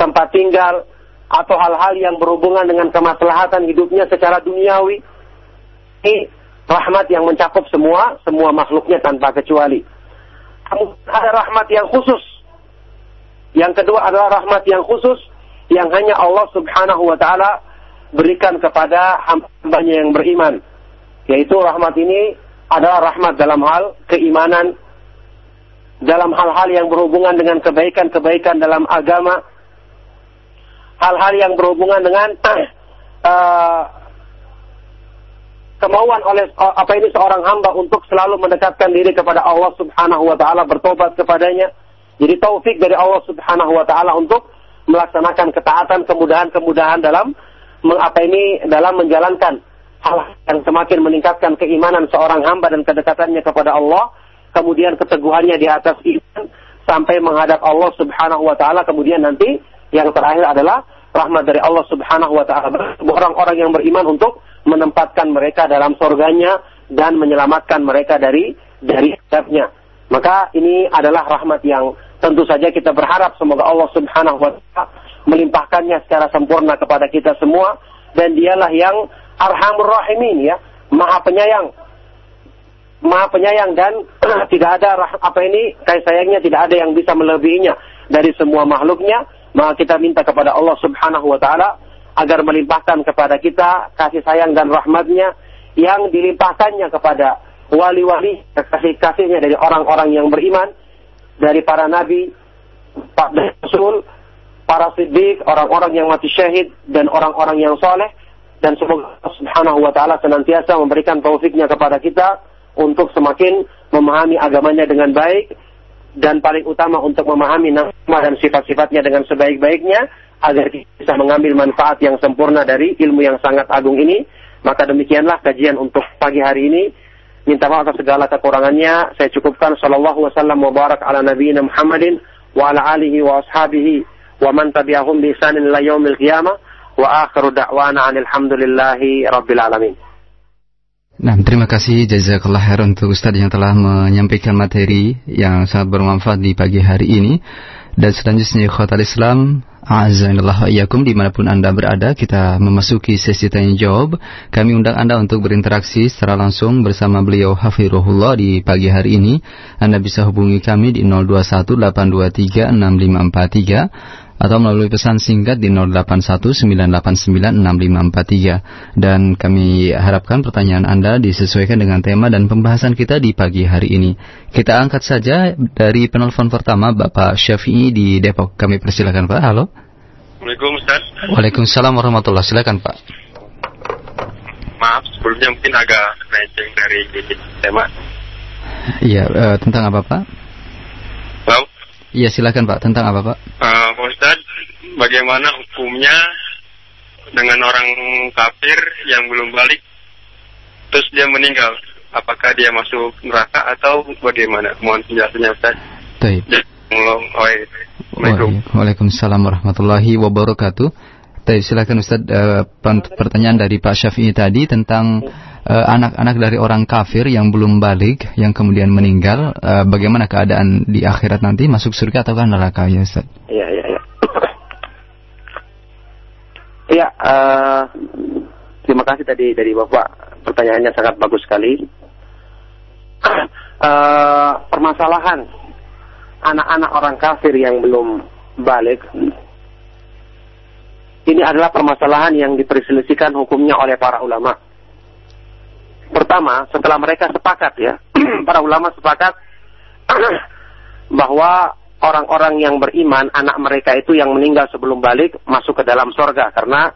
tempat tinggal, atau hal-hal yang berhubungan dengan kemaslahatan hidupnya secara duniawi. Ini rahmat yang mencakup semua, semua makhluknya tanpa kecuali. Ada rahmat yang khusus. Yang kedua adalah rahmat yang khusus yang hanya Allah subhanahu wa ta'ala berikan kepada hambanya yang beriman. Yaitu rahmat ini adalah rahmat dalam hal keimanan, dalam hal-hal yang berhubungan dengan kebaikan-kebaikan dalam agama, hal-hal yang berhubungan dengan uh, kemauan oleh uh, apa ini seorang hamba untuk selalu mendekatkan diri kepada Allah Subhanahu wa taala, bertobat kepadanya. Jadi taufik dari Allah Subhanahu wa taala untuk melaksanakan ketaatan kemudahan-kemudahan dalam mengapa ini dalam menjalankan hal yang semakin meningkatkan keimanan seorang hamba dan kedekatannya kepada Allah, kemudian keteguhannya di atas iman sampai menghadap Allah Subhanahu wa taala, kemudian nanti yang terakhir adalah rahmat dari Allah Subhanahu wa taala. Orang-orang yang beriman untuk menempatkan mereka dalam surganya dan menyelamatkan mereka dari dari azabnya. Maka ini adalah rahmat yang tentu saja kita berharap. Semoga Allah Subhanahu wa taala melimpahkannya secara sempurna kepada kita semua. Dan dialah yang Arhamur Rahimin ya, Maha Penyayang. Maha Penyayang dan tidak ada apa ini kasih sayangnya tidak ada yang bisa melebihinya dari semua makhluknya. Maka kita minta kepada Allah Subhanahu wa taala agar melimpahkan kepada kita kasih sayang dan rahmatnya yang dilimpahkannya kepada wali-wali kasih-kasihnya dari orang-orang yang beriman dari para nabi, para rasul, para siddiq, orang-orang yang mati syahid dan orang-orang yang soleh dan semoga Allah Subhanahu wa taala senantiasa memberikan taufiknya kepada kita untuk semakin memahami agamanya dengan baik dan paling utama untuk memahami nama dan sifat-sifatnya dengan sebaik-baiknya agar kita bisa mengambil manfaat yang sempurna dari ilmu yang sangat agung ini. Maka demikianlah kajian untuk pagi hari ini. Minta maaf atas segala kekurangannya. Saya cukupkan sallallahu wasallam wa barak ala nabiyina Muhammadin wa ala alihi wa ashabihi wa man tabi'ahum bi ihsanin ila yaumil qiyamah. Wa akhiru da'wana alhamdulillahi rabbil alamin. Nah, terima kasih jazakallah khair untuk Ustaz yang telah menyampaikan materi yang sangat bermanfaat di pagi hari ini. Dan selanjutnya khotal Islam, Azzainallah iyakum di mana pun Anda berada, kita memasuki sesi tanya jawab. Kami undang Anda untuk berinteraksi secara langsung bersama beliau Hafirullah di pagi hari ini. Anda bisa hubungi kami di 0218236543 atau melalui pesan singkat di 0819896543 dan kami harapkan pertanyaan Anda disesuaikan dengan tema dan pembahasan kita di pagi hari ini. Kita angkat saja dari penelpon pertama Bapak Syafi'i di Depok. Kami persilakan Pak. Halo. Assalamualaikum Ustaz. Waalaikumsalam warahmatullahi Silakan Pak. Maaf sebelumnya mungkin agak melenceng dari tema. Iya, uh, tentang apa Pak? Iya silakan Pak. Tentang apa Pak? Uh, Pak Ustad, bagaimana hukumnya dengan orang kafir yang belum balik, terus dia meninggal? Apakah dia masuk neraka atau bagaimana? Mohon penjelasannya Ustaz. Baik. Waalaikumsalam warahmatullahi wabarakatuh. Baik, silakan Ustaz uh, pertanyaan dari Pak Syafi'i tadi tentang anak-anak uh, dari orang kafir yang belum balik yang kemudian meninggal uh, bagaimana keadaan di akhirat nanti masuk surga atau neraka ya Ustaz? Iya, iya, iya. Iya, uh, terima kasih tadi dari Bapak. Pertanyaannya sangat bagus sekali. Uh, permasalahan anak-anak orang kafir yang belum balik ini adalah permasalahan yang diperselisihkan hukumnya oleh para ulama. Pertama, setelah mereka sepakat ya, para ulama sepakat bahwa orang-orang yang beriman, anak mereka itu yang meninggal sebelum balik masuk ke dalam sorga karena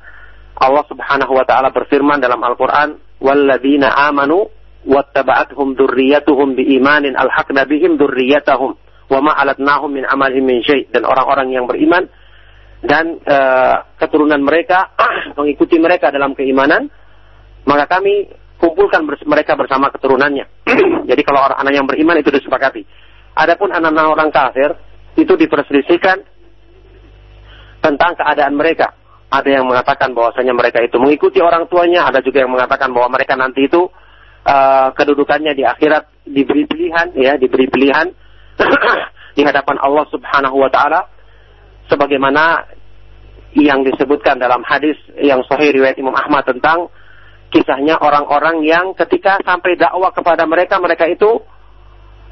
Allah Subhanahu wa taala berfirman dalam Al-Qur'an, "Walladzina amanu wattaba'athum dzurriyyatuhum biimanin alhaqna bihim dzurriyyatahum wa ma alatnahum min amalihim min syai." Dan orang-orang yang beriman dan uh, keturunan mereka mengikuti mereka dalam keimanan, maka kami kumpulkan bers mereka bersama keturunannya. Jadi kalau orang anak yang beriman itu disepakati. Adapun anak-anak orang kafir itu diperselisihkan tentang keadaan mereka. Ada yang mengatakan bahwasanya mereka itu mengikuti orang tuanya, ada juga yang mengatakan bahwa mereka nanti itu uh, kedudukannya di akhirat diberi pilihan, ya, diberi pilihan di hadapan Allah Subhanahu wa taala sebagaimana yang disebutkan dalam hadis yang sahih riwayat Imam Ahmad tentang kisahnya orang-orang yang ketika sampai dakwah kepada mereka mereka itu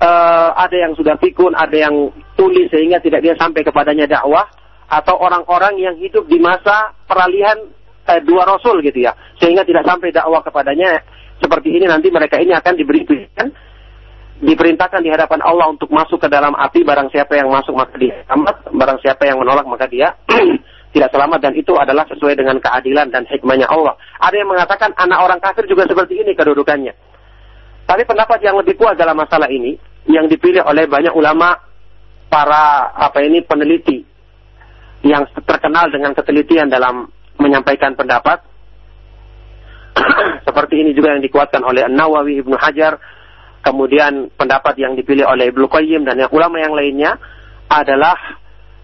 uh, ada yang sudah pikun, ada yang tulis sehingga tidak dia sampai kepadanya dakwah atau orang-orang yang hidup di masa peralihan uh, dua rasul gitu ya sehingga tidak sampai dakwah kepadanya. Seperti ini nanti mereka ini akan diberi pilihan diperintahkan di hadapan Allah untuk masuk ke dalam api barang siapa yang masuk maka dia selamat barang siapa yang menolak maka dia tidak selamat dan itu adalah sesuai dengan keadilan dan hikmahnya Allah. Ada yang mengatakan anak orang kafir juga seperti ini kedudukannya. Tapi pendapat yang lebih kuat dalam masalah ini yang dipilih oleh banyak ulama para apa ini peneliti yang terkenal dengan ketelitian dalam menyampaikan pendapat seperti ini juga yang dikuatkan oleh An-Nawawi Ibnu Hajar kemudian pendapat yang dipilih oleh Ibnu Qayyim dan yang ulama yang lainnya adalah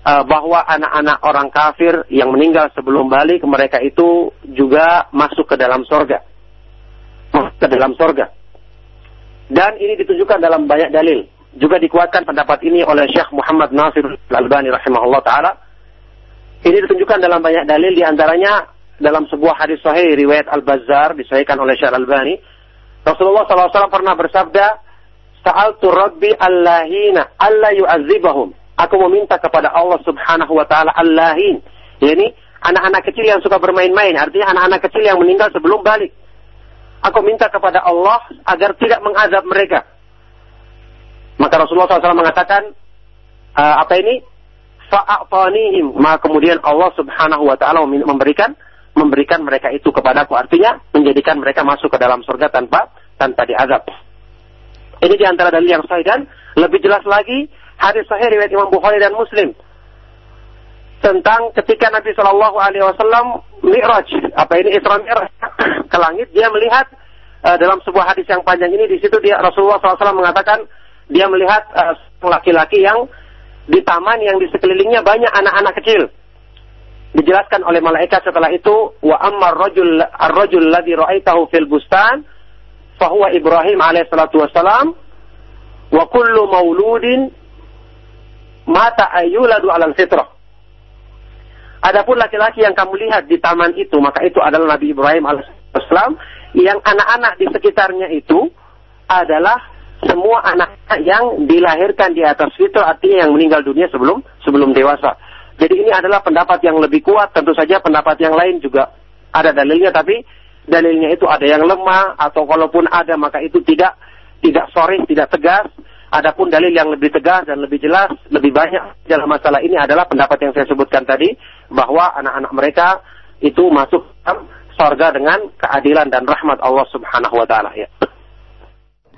uh, bahwa anak-anak orang kafir yang meninggal sebelum balik mereka itu juga masuk ke dalam sorga. Ke dalam sorga. Dan ini ditunjukkan dalam banyak dalil. Juga dikuatkan pendapat ini oleh Syekh Muhammad Nasir Al-Albani rahimahullah taala. Ini ditunjukkan dalam banyak dalil di antaranya dalam sebuah hadis sahih riwayat Al-Bazzar disahihkan oleh Syekh Al-Albani. Rasulullah SAW pernah bersabda, Sa'altu Rabbi Allahina Allah yu'azibahum. Aku meminta kepada Allah Subhanahu wa taala Allahin. Yani anak-anak kecil yang suka bermain-main, artinya anak-anak kecil yang meninggal sebelum balik. Aku minta kepada Allah agar tidak mengazab mereka. Maka Rasulullah SAW mengatakan, uh, apa ini? Fa'afanihim. Maka kemudian Allah Subhanahu wa taala memberikan memberikan mereka itu kepadaku. Artinya menjadikan mereka masuk ke dalam surga tanpa tanpa diazab. Ini di antara dalil yang sahih dan lebih jelas lagi hadis sahih riwayat Imam Bukhari dan Muslim. Tentang ketika Nabi Shallallahu Alaihi Wasallam mi'raj. Apa ini? Isra Mi'raj. Ke langit dia melihat uh, dalam sebuah hadis yang panjang ini di situ dia Rasulullah SAW mengatakan dia melihat uh, laki-laki yang di taman yang di sekelilingnya banyak anak-anak kecil. Dijelaskan oleh malaikat setelah itu wa ammar rajul ar-rajul ladzi ra'aitahu fil bustan fahuwa Ibrahim alaihissalatu wassalam wa kullu mauludin mata ayyuladu alal fitrah Adapun laki-laki yang kamu lihat di taman itu maka itu adalah Nabi Ibrahim alaihissalam yang anak-anak di sekitarnya itu adalah semua anak yang dilahirkan di atas fitrah artinya yang meninggal dunia sebelum sebelum dewasa. Jadi ini adalah pendapat yang lebih kuat. Tentu saja pendapat yang lain juga ada dalilnya, tapi dalilnya itu ada yang lemah atau kalaupun ada maka itu tidak tidak sorry, tidak tegas. Adapun dalil yang lebih tegas dan lebih jelas, lebih banyak dalam masalah ini adalah pendapat yang saya sebutkan tadi bahwa anak-anak mereka itu masuk dalam sorga dengan keadilan dan rahmat Allah Subhanahu wa taala ya.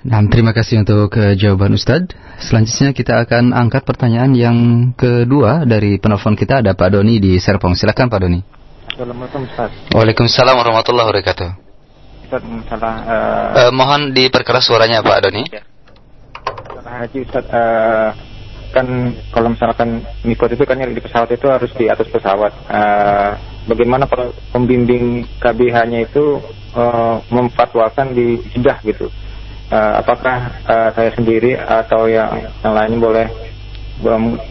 Nah, terima kasih untuk uh, jawaban Ustadz. Selanjutnya kita akan angkat pertanyaan yang kedua dari penelpon kita ada Pak Doni di Serpong. Silakan Pak Doni. Assalamualaikum Ustaz. Waalaikumsalam warahmatullahi wabarakatuh. Ustaz, masalah uh, uh, mohon diperkeras suaranya Pak Doni. Ya. Haji Ustaz uh, kan kalau misalkan mikot itu kan yang di pesawat itu harus di atas pesawat. Uh, bagaimana kalau pembimbing KBH-nya itu uh, memfatwakan di Jeddah gitu? Uh, apakah uh, saya sendiri atau yang yang lain boleh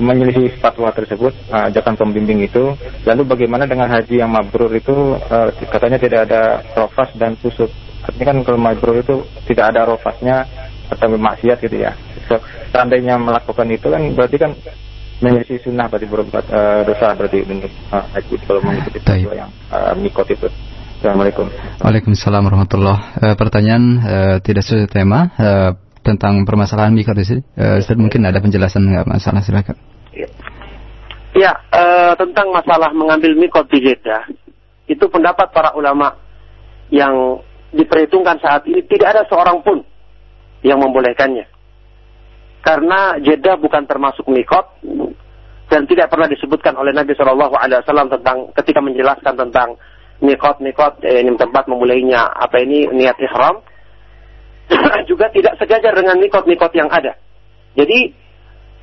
menyelisih fatwa tersebut? Uh, ajakan pembimbing itu. Lalu bagaimana dengan haji yang mabrur itu? Uh, katanya tidak ada rofas dan kusut. Artinya kan kalau mabrur itu tidak ada rofasnya atau maksiat gitu ya seandainya melakukan itu kan berarti kan menyelisih sunnah berarti berbuat uh, dosa berarti untuk uh, haji kalau mengikuti fatwa yang uh, mikot itu Assalamualaikum. Waalaikumsalam warahmatullahi uh, Pertanyaan uh, tidak sesuai tema. Uh, tentang permasalahan mikot di sini. Uh, Ustaz mungkin ada penjelasan nggak masalah silakan. Ya, uh, tentang masalah mengambil mikot di Jeddah, itu pendapat para ulama yang diperhitungkan saat ini tidak ada seorang pun yang membolehkannya. Karena Jeddah bukan termasuk mikot dan tidak pernah disebutkan oleh Nabi Shallallahu Alaihi Wasallam tentang ketika menjelaskan tentang mikot mikot eh, ini tempat memulainya apa ini niat ihram juga tidak sejajar dengan mikot-mikot yang ada. Jadi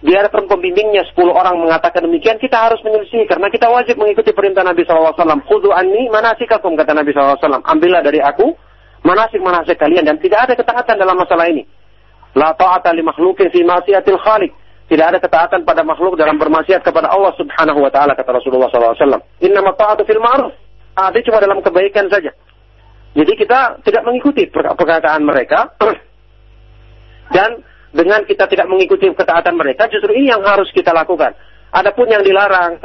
biarpun pembimbingnya 10 orang mengatakan demikian, kita harus menyelisih karena kita wajib mengikuti perintah Nabi SAW. Khudu anni manasikakum kata Nabi SAW. Ambillah dari aku manasik-manasik kalian dan tidak ada ketaatan dalam masalah ini. La ta'ata li makhlukin fi ma'siyatil khaliq. Tidak ada ketaatan pada makhluk dalam bermaksiat kepada Allah Subhanahu wa taala kata Rasulullah SAW. Inna ta'atu fil ma'ruf. Ada cuma dalam kebaikan saja. Jadi kita tidak mengikuti perkataan mereka dan dengan kita tidak mengikuti ketaatan mereka justru ini yang harus kita lakukan. Adapun yang dilarang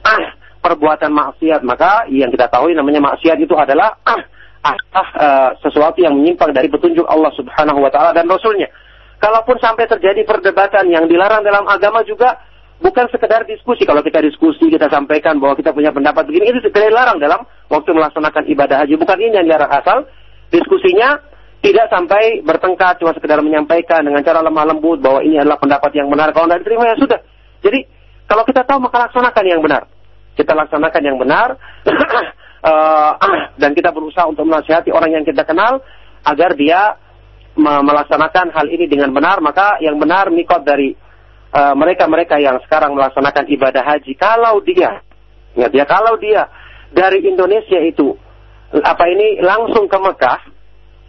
ah, perbuatan maksiat maka yang kita tahu namanya maksiat itu adalah ah, ah, ah sesuatu yang menyimpang dari petunjuk Allah Subhanahu wa taala dan rasulnya. Kalaupun sampai terjadi perdebatan yang dilarang dalam agama juga bukan sekedar diskusi. Kalau kita diskusi, kita sampaikan bahwa kita punya pendapat begini, itu tidak dilarang dalam waktu melaksanakan ibadah haji. Bukan ini yang dilarang asal. Diskusinya tidak sampai bertengkar, cuma sekedar menyampaikan dengan cara lemah lembut bahwa ini adalah pendapat yang benar. Kalau tidak diterima ya sudah. Jadi kalau kita tahu maka laksanakan yang benar. Kita laksanakan yang benar uh, dan kita berusaha untuk menasihati orang yang kita kenal agar dia melaksanakan hal ini dengan benar. Maka yang benar mikot dari Eh, mereka-mereka uh, yang sekarang melaksanakan ibadah haji, kalau dia, ya dia kalau dia dari Indonesia itu apa ini langsung ke Mekah,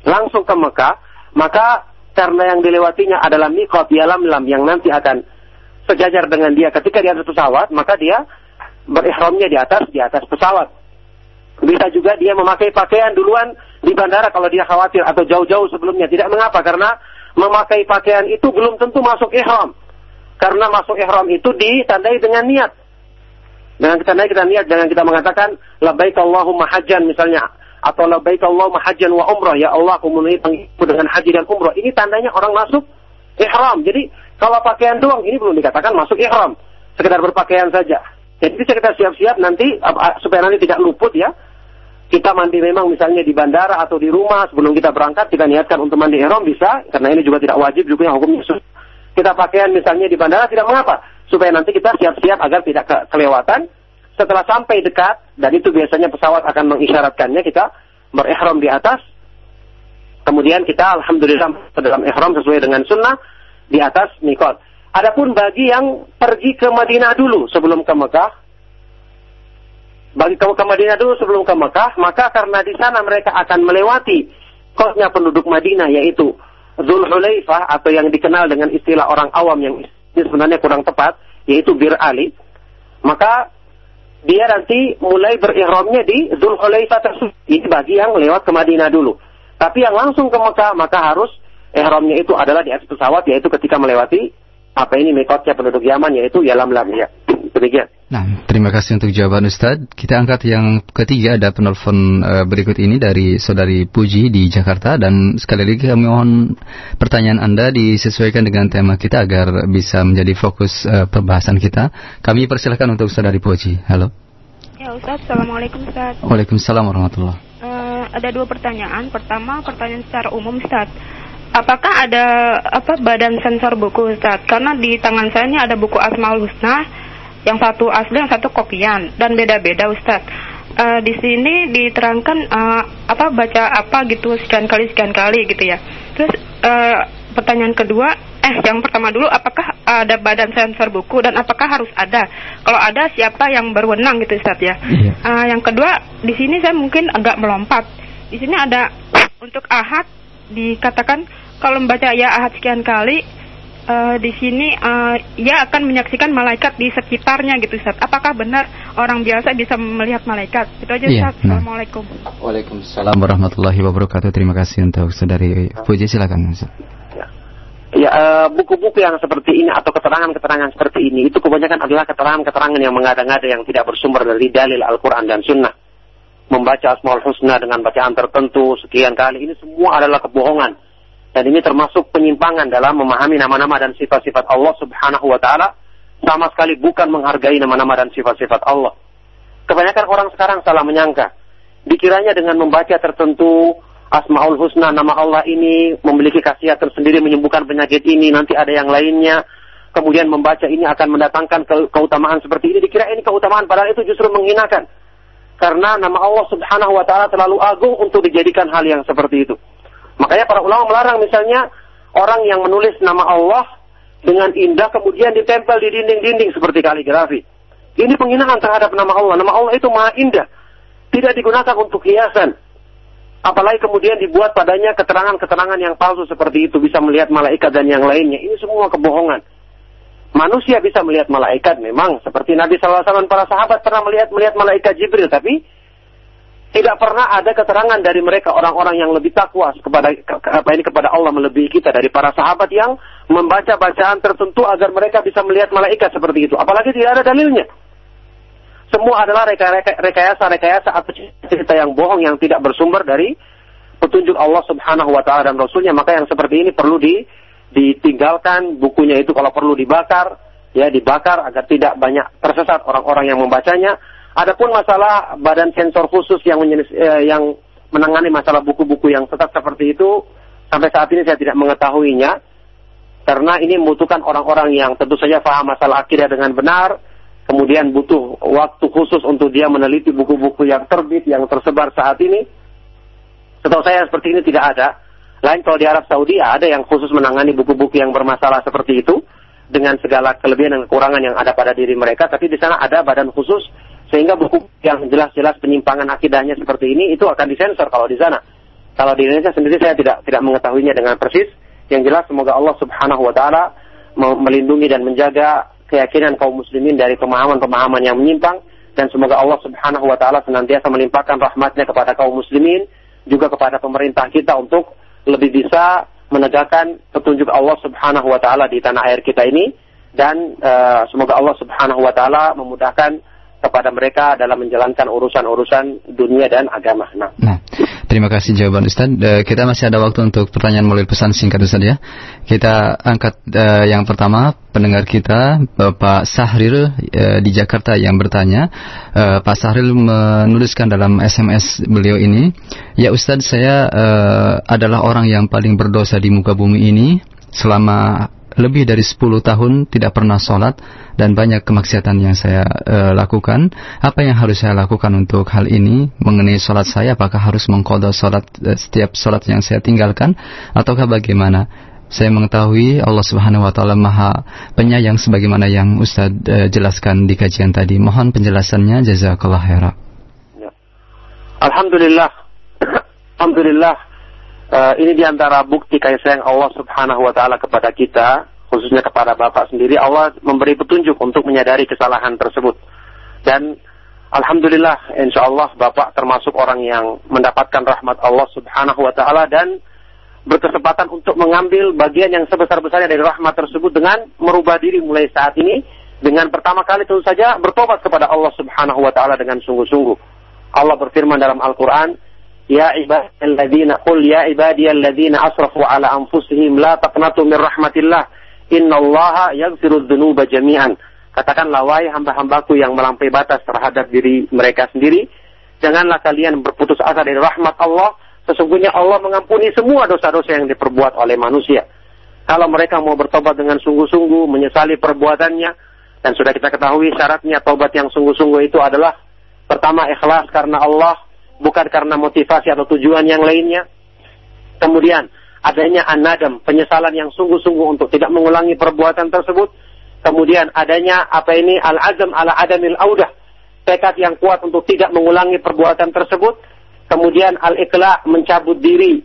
langsung ke Mekah, maka karena yang dilewatinya adalah mikot yalam lam yang nanti akan sejajar dengan dia ketika di atas pesawat, maka dia berihramnya di atas di atas pesawat. Bisa juga dia memakai pakaian duluan di bandara kalau dia khawatir atau jauh-jauh sebelumnya. Tidak mengapa karena memakai pakaian itu belum tentu masuk ihram. Karena masuk ihram itu ditandai dengan niat. Dengan kita naik kita niat, dengan kita mengatakan labbaik Allahumma hajjan misalnya atau labbaik Allahumma hajjan wa umrah ya Allah aku memenuhi dengan haji dan umrah. Ini tandanya orang masuk ihram. Jadi kalau pakaian doang ini belum dikatakan masuk ihram. Sekedar berpakaian saja. Jadi bisa kita siap-siap nanti supaya nanti tidak luput ya. Kita mandi memang misalnya di bandara atau di rumah sebelum kita berangkat kita niatkan untuk mandi ihram bisa karena ini juga tidak wajib juga yang hukumnya. Kita pakaian misalnya di bandara tidak mengapa supaya nanti kita siap-siap agar tidak ke kelewatan. Setelah sampai dekat dan itu biasanya pesawat akan mengisyaratkannya kita berihram di atas. Kemudian kita alhamdulillah dalam ihram sesuai dengan sunnah di atas mikot. Adapun bagi yang pergi ke Madinah dulu sebelum ke Mekah bagi kamu ke Madinah dulu sebelum ke Mekah maka karena di sana mereka akan melewati kotnya penduduk Madinah yaitu Zulhulaifah atau yang dikenal dengan istilah orang awam yang sebenarnya kurang tepat, yaitu Bir Ali, maka dia nanti mulai berihramnya di Zulhulaifah tersebut. Ini bagi yang lewat ke Madinah dulu. Tapi yang langsung ke Mekah, maka harus ihramnya itu adalah di atas pesawat, yaitu ketika melewati apa ini mikotnya penduduk Yaman, yaitu Yalam Lam. Demikian. Nah, terima kasih untuk jawaban Ustadz. Kita angkat yang ketiga ada penelpon uh, berikut ini dari saudari Puji di Jakarta dan sekali lagi kami mohon pertanyaan Anda disesuaikan dengan tema kita agar bisa menjadi fokus uh, pembahasan kita. Kami persilahkan untuk saudari Puji. Halo. Ya Ustadz, Assalamualaikum Ustadz. Waalaikumsalam warahmatullahi uh, Ada dua pertanyaan. Pertama, pertanyaan secara umum Ustadz. Apakah ada apa badan sensor buku Ustadz? Karena di tangan saya ini ada buku Asmaul Husna yang satu asli, yang satu kopian dan beda-beda Ustaz. Uh, di sini diterangkan uh, apa baca apa gitu sekian kali sekian kali gitu ya. Terus uh, pertanyaan kedua eh yang pertama dulu apakah ada badan sensor buku dan apakah harus ada? Kalau ada siapa yang berwenang gitu Ustaz ya? Iya. Uh, yang kedua di sini saya mungkin agak melompat. Di sini ada untuk ahad dikatakan kalau membaca ya ahad sekian kali uh, di sini uh, ia akan menyaksikan malaikat di sekitarnya gitu Ustaz. Apakah benar orang biasa bisa melihat malaikat? Itu aja Iya, Ustaz. nah. Assalamualaikum. Waalaikumsalam warahmatullahi wabarakatuh. Terima kasih untuk saudari Puji silakan. Ustaz. Ya, eh, buku-buku yang seperti ini atau keterangan-keterangan seperti ini itu kebanyakan adalah keterangan-keterangan yang mengada-ngada yang tidak bersumber dari dalil Al-Quran dan Sunnah. Membaca Asmaul Husna dengan bacaan tertentu sekian kali ini semua adalah kebohongan. Dan ini termasuk penyimpangan dalam memahami nama-nama dan sifat-sifat Allah Subhanahu wa taala sama sekali bukan menghargai nama-nama dan sifat-sifat Allah. Kebanyakan orang sekarang salah menyangka. Dikiranya dengan membaca tertentu Asmaul Husna nama Allah ini memiliki khasiat tersendiri menyembuhkan penyakit ini, nanti ada yang lainnya. Kemudian membaca ini akan mendatangkan ke- keutamaan seperti ini. Dikira ini keutamaan, padahal itu justru menghinakan. Karena nama Allah Subhanahu wa taala terlalu agung untuk dijadikan hal yang seperti itu. Makanya para ulama melarang misalnya orang yang menulis nama Allah dengan indah kemudian ditempel di dinding-dinding seperti kaligrafi. Ini penghinaan terhadap nama Allah. Nama Allah itu maha indah. Tidak digunakan untuk hiasan. Apalagi kemudian dibuat padanya keterangan-keterangan yang palsu seperti itu bisa melihat malaikat dan yang lainnya. Ini semua kebohongan. Manusia bisa melihat malaikat memang seperti Nabi SAW para sahabat pernah melihat melihat malaikat Jibril tapi tidak pernah ada keterangan dari mereka orang-orang yang lebih takwa kepada ke- ke- apa ini kepada Allah melebihi kita dari para sahabat yang membaca bacaan tertentu agar mereka bisa melihat malaikat seperti itu. Apalagi tidak ada dalilnya. Semua adalah reka- rekayasa-rekayasa atau cerita yang bohong yang tidak bersumber dari petunjuk Allah Subhanahu wa taala dan rasulnya. Maka yang seperti ini perlu di ditinggalkan bukunya itu kalau perlu dibakar, ya dibakar agar tidak banyak tersesat orang-orang yang membacanya. Adapun masalah badan sensor khusus yang eh, yang menangani masalah buku-buku yang tetap seperti itu sampai saat ini saya tidak mengetahuinya karena ini membutuhkan orang-orang yang tentu saja paham masalah akidah dengan benar, kemudian butuh waktu khusus untuk dia meneliti buku-buku yang terbit yang tersebar saat ini. Setahu saya seperti ini tidak ada. Lain kalau di Arab Saudi ada yang khusus menangani buku-buku yang bermasalah seperti itu dengan segala kelebihan dan kekurangan yang ada pada diri mereka, tapi di sana ada badan khusus sehingga buku yang jelas-jelas penyimpangan akidahnya seperti ini itu akan disensor kalau di sana. Kalau di Indonesia sendiri saya tidak tidak mengetahuinya dengan persis. Yang jelas semoga Allah Subhanahu wa taala me- melindungi dan menjaga keyakinan kaum muslimin dari pemahaman-pemahaman yang menyimpang dan semoga Allah Subhanahu wa taala senantiasa melimpahkan rahmatnya kepada kaum muslimin juga kepada pemerintah kita untuk lebih bisa menegakkan petunjuk Allah Subhanahu wa taala di tanah air kita ini dan eh, semoga Allah Subhanahu wa taala memudahkan kepada mereka dalam menjalankan urusan-urusan dunia dan agama. Nah, Nah, terima kasih jawaban Ustaz. Eh, kita masih ada waktu untuk pertanyaan melalui pesan singkat Ustaz ya. Kita angkat eh, yang pertama pendengar kita Bapak Sahril eh, di Jakarta yang bertanya. Eh, Pak Sahril menuliskan dalam SMS beliau ini, "Ya Ustaz, saya eh, adalah orang yang paling berdosa di muka bumi ini selama lebih dari 10 tahun tidak pernah sholat dan banyak kemaksiatan yang saya eh, lakukan. Apa yang harus saya lakukan untuk hal ini mengenai sholat saya? Apakah harus mengkodok sholat eh, setiap sholat yang saya tinggalkan? Ataukah bagaimana? Saya mengetahui Allah Subhanahu Wa Taala Maha Penyayang sebagaimana yang Ustaz eh, jelaskan di kajian tadi. Mohon penjelasannya. Jazakallah khairan. Alhamdulillah, Alhamdulillah eh, ini di antara bukti kasih sayang Allah Subhanahu Wa Taala kepada kita, khususnya kepada Bapak sendiri. Allah memberi petunjuk untuk menyadari kesalahan tersebut. Dan Alhamdulillah, insya Allah Bapak termasuk orang yang mendapatkan rahmat Allah Subhanahu Wa Taala dan berkesempatan untuk mengambil bagian yang sebesar-besarnya dari rahmat tersebut dengan merubah diri mulai saat ini dengan pertama kali tentu saja bertobat kepada Allah Subhanahu wa taala dengan sungguh-sungguh. Allah berfirman dalam Al-Qur'an, "Ya ibadalladzina qul ya ibadiyalladzina asrafu ala anfusihim la taqnatu min rahmatillah, innallaha yaghfirudz dzunuba jami'an." Katakanlah wahai hamba-hambaku yang melampaui batas terhadap diri mereka sendiri, janganlah kalian berputus asa dari rahmat Allah Sesungguhnya Allah mengampuni semua dosa-dosa yang diperbuat oleh manusia. Kalau mereka mau bertobat dengan sungguh-sungguh, menyesali perbuatannya, dan sudah kita ketahui syaratnya tobat yang sungguh-sungguh itu adalah pertama ikhlas karena Allah, bukan karena motivasi atau tujuan yang lainnya. Kemudian adanya anadam, penyesalan yang sungguh-sungguh untuk tidak mengulangi perbuatan tersebut. Kemudian adanya apa ini al-azam ala adamil audah, tekad yang kuat untuk tidak mengulangi perbuatan tersebut. Kemudian al-ikhla mencabut diri,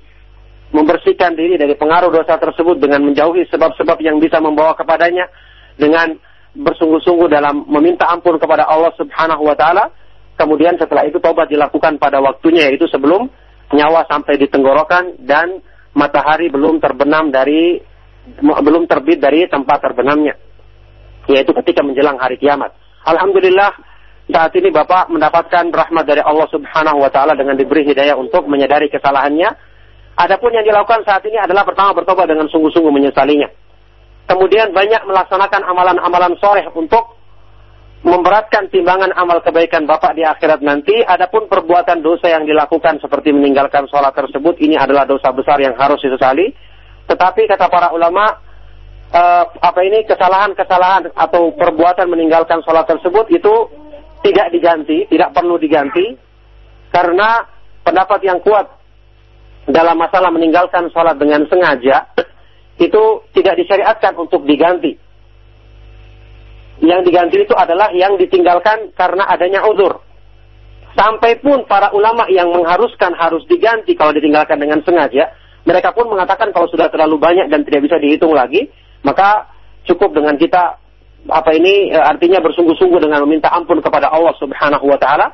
membersihkan diri dari pengaruh dosa tersebut dengan menjauhi sebab-sebab yang bisa membawa kepadanya dengan bersungguh-sungguh dalam meminta ampun kepada Allah Subhanahu wa taala. Kemudian setelah itu tobat dilakukan pada waktunya yaitu sebelum nyawa sampai di tenggorokan dan matahari belum terbenam dari belum terbit dari tempat terbenamnya yaitu ketika menjelang hari kiamat. Alhamdulillah saat ini Bapak mendapatkan rahmat dari Allah Subhanahu wa taala dengan diberi hidayah untuk menyadari kesalahannya. Adapun yang dilakukan saat ini adalah pertama bertobat dengan sungguh-sungguh menyesalinya. Kemudian banyak melaksanakan amalan-amalan soleh untuk memberatkan timbangan amal kebaikan Bapak di akhirat nanti. Adapun perbuatan dosa yang dilakukan seperti meninggalkan sholat tersebut ini adalah dosa besar yang harus disesali. Tetapi kata para ulama, uh, apa ini kesalahan-kesalahan atau perbuatan meninggalkan sholat tersebut itu tidak diganti, tidak perlu diganti, karena pendapat yang kuat dalam masalah meninggalkan sholat dengan sengaja itu tidak disyariatkan untuk diganti. Yang diganti itu adalah yang ditinggalkan karena adanya uzur. Sampai pun para ulama yang mengharuskan harus diganti kalau ditinggalkan dengan sengaja, mereka pun mengatakan kalau sudah terlalu banyak dan tidak bisa dihitung lagi, maka cukup dengan kita apa ini e, artinya bersungguh-sungguh dengan meminta ampun kepada Allah Subhanahu wa taala.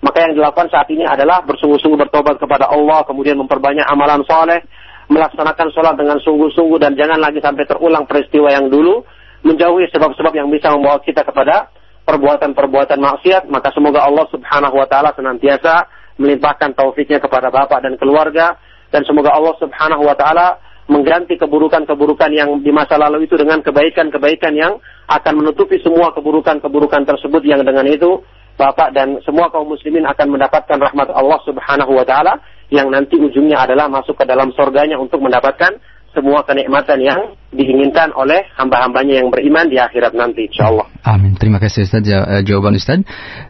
Maka yang dilakukan saat ini adalah bersungguh-sungguh bertobat kepada Allah, kemudian memperbanyak amalan soleh, melaksanakan sholat dengan sungguh-sungguh dan jangan lagi sampai terulang peristiwa yang dulu, menjauhi sebab-sebab yang bisa membawa kita kepada perbuatan-perbuatan maksiat, maka semoga Allah Subhanahu wa taala senantiasa melimpahkan taufiknya kepada bapak dan keluarga dan semoga Allah Subhanahu wa taala mengganti keburukan-keburukan yang di masa lalu itu dengan kebaikan-kebaikan yang akan menutupi semua keburukan-keburukan tersebut yang dengan itu Bapak dan semua kaum muslimin akan mendapatkan rahmat Allah Subhanahu wa taala yang nanti ujungnya adalah masuk ke dalam surganya untuk mendapatkan semua kenikmatan yang diinginkan oleh hamba-hambanya yang beriman di akhirat nanti insyaallah. Amin. Terima kasih Ustaz eh, jawaban Ustaz.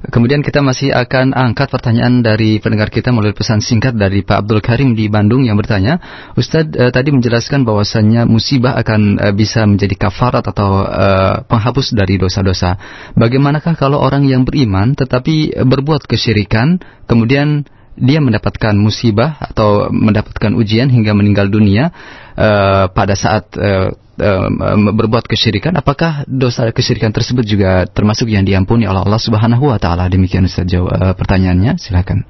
Kemudian kita masih akan angkat pertanyaan dari pendengar kita melalui pesan singkat dari Pak Abdul Karim di Bandung yang bertanya, Ustaz eh, tadi menjelaskan bahwasannya musibah akan eh, bisa menjadi kafarat atau eh, penghapus dari dosa-dosa. Bagaimanakah kalau orang yang beriman tetapi berbuat kesyirikan kemudian dia mendapatkan musibah atau mendapatkan ujian hingga meninggal dunia uh, pada saat uh, uh, berbuat kesyirikan, apakah dosa kesyirikan tersebut juga termasuk yang diampuni oleh Allah Subhanahu wa taala? Demikian Ustaz jawab uh, pertanyaannya, silakan.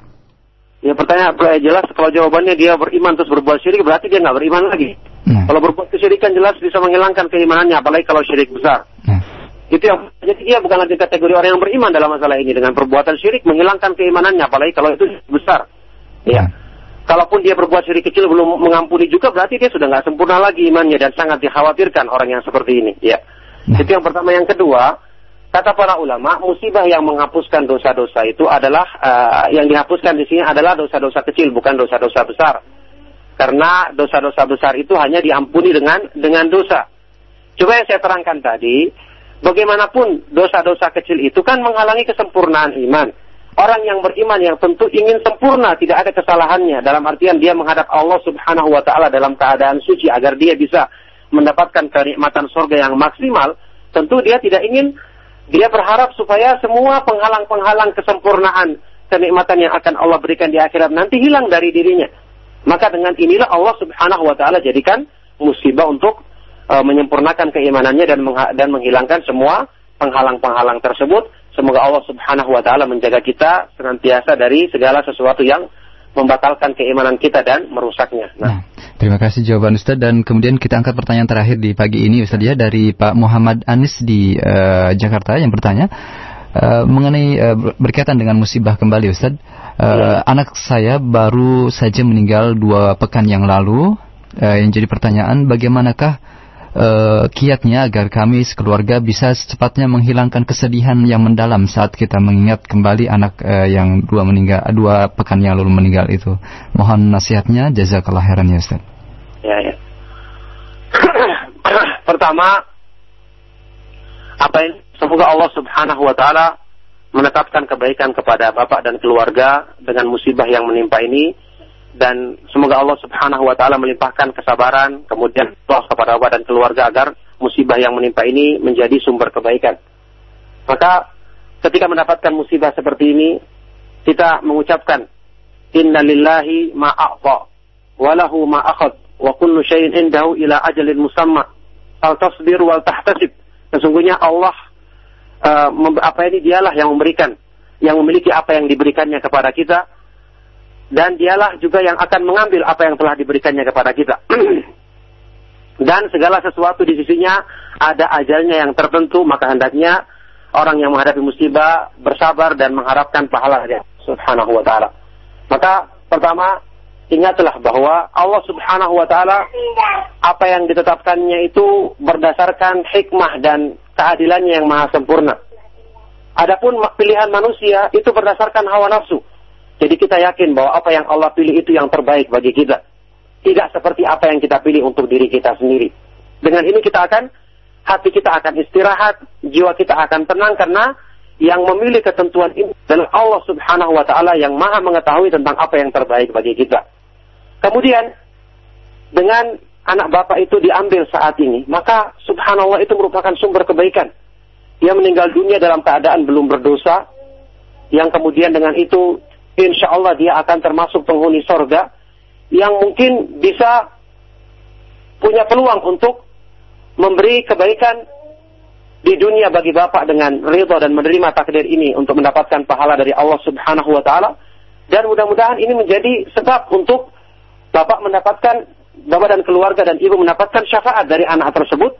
Ya pertanyaan jelas kalau jawabannya dia beriman terus berbuat syirik berarti dia nggak beriman lagi. Nah. Kalau berbuat kesyirikan jelas bisa menghilangkan keimanannya apalagi kalau syirik besar. Nah. Itu yang jadi dia bukan lagi kategori orang yang beriman dalam masalah ini dengan perbuatan syirik menghilangkan keimanannya apalagi kalau itu besar. Ya. Kalaupun dia berbuat syirik kecil belum mengampuni juga berarti dia sudah nggak sempurna lagi imannya dan sangat dikhawatirkan orang yang seperti ini. Ya. Nah. Itu yang pertama. Yang kedua, kata para ulama, musibah yang menghapuskan dosa-dosa itu adalah uh, yang dihapuskan di sini adalah dosa-dosa kecil, bukan dosa-dosa besar. Karena dosa-dosa besar itu hanya diampuni dengan dengan dosa. Coba yang saya terangkan tadi, bagaimanapun dosa-dosa kecil itu kan menghalangi kesempurnaan iman. Orang yang beriman yang tentu ingin sempurna, tidak ada kesalahannya. Dalam artian dia menghadap Allah subhanahu wa ta'ala dalam keadaan suci agar dia bisa mendapatkan kenikmatan surga yang maksimal. Tentu dia tidak ingin, dia berharap supaya semua penghalang-penghalang kesempurnaan kenikmatan yang akan Allah berikan di akhirat nanti hilang dari dirinya. Maka dengan inilah Allah subhanahu wa ta'ala jadikan musibah untuk uh, menyempurnakan keimanannya dan, dan menghilangkan semua penghalang-penghalang tersebut Semoga Allah Subhanahu wa taala menjaga kita senantiasa dari segala sesuatu yang membatalkan keimanan kita dan merusaknya. Nah. nah, terima kasih jawaban Ustaz dan kemudian kita angkat pertanyaan terakhir di pagi ini Ustaz ya dari Pak Muhammad Anis di uh, Jakarta yang bertanya uh, mengenai uh, berkaitan dengan musibah kembali Ustaz. Uh, ya. Anak saya baru saja meninggal dua pekan yang lalu. Uh, yang jadi pertanyaan bagaimanakah uh, kiatnya agar kami sekeluarga bisa secepatnya menghilangkan kesedihan yang mendalam saat kita mengingat kembali anak uh, yang dua meninggal dua pekan yang lalu meninggal itu. Mohon nasihatnya jazakallah khairan ya Ustaz. Ya ya. Pertama apa yang semoga Allah Subhanahu wa taala menetapkan kebaikan kepada bapak dan keluarga dengan musibah yang menimpa ini dan semoga Allah Subhanahu wa taala melimpahkan kesabaran kemudian doa kepada Bapak dan keluarga agar musibah yang menimpa ini menjadi sumber kebaikan. Maka ketika mendapatkan musibah seperti ini kita mengucapkan innalillahi ma a'ta wa lahu ma akhad wa kullu syai'in indahu ila ajalin musamma. Al tasbir wal tahtasib. Sesungguhnya Allah uh, apa ini dialah yang memberikan yang memiliki apa yang diberikannya kepada kita dan dialah juga yang akan mengambil apa yang telah diberikannya kepada kita. dan segala sesuatu di sisinya ada ajalnya yang tertentu, maka hendaknya orang yang menghadapi musibah bersabar dan mengharapkan pahala dari Subhanahu wa taala. Maka pertama ingatlah bahwa Allah Subhanahu wa taala apa yang ditetapkannya itu berdasarkan hikmah dan keadilannya yang maha sempurna. Adapun pilihan manusia itu berdasarkan hawa nafsu. Jadi kita yakin bahwa apa yang Allah pilih itu yang terbaik bagi kita. Tidak seperti apa yang kita pilih untuk diri kita sendiri. Dengan ini kita akan, hati kita akan istirahat, jiwa kita akan tenang karena yang memilih ketentuan ini adalah Allah subhanahu wa ta'ala yang maha mengetahui tentang apa yang terbaik bagi kita. Kemudian, dengan anak bapak itu diambil saat ini, maka subhanallah itu merupakan sumber kebaikan. Dia meninggal dunia dalam keadaan belum berdosa, yang kemudian dengan itu insya Allah dia akan termasuk penghuni sorga yang mungkin bisa punya peluang untuk memberi kebaikan di dunia bagi Bapak dengan ridho dan menerima takdir ini untuk mendapatkan pahala dari Allah Subhanahu wa taala. Dan mudah-mudahan ini menjadi sebab untuk Bapak mendapatkan Bapak dan keluarga dan Ibu mendapatkan syafaat dari anak tersebut.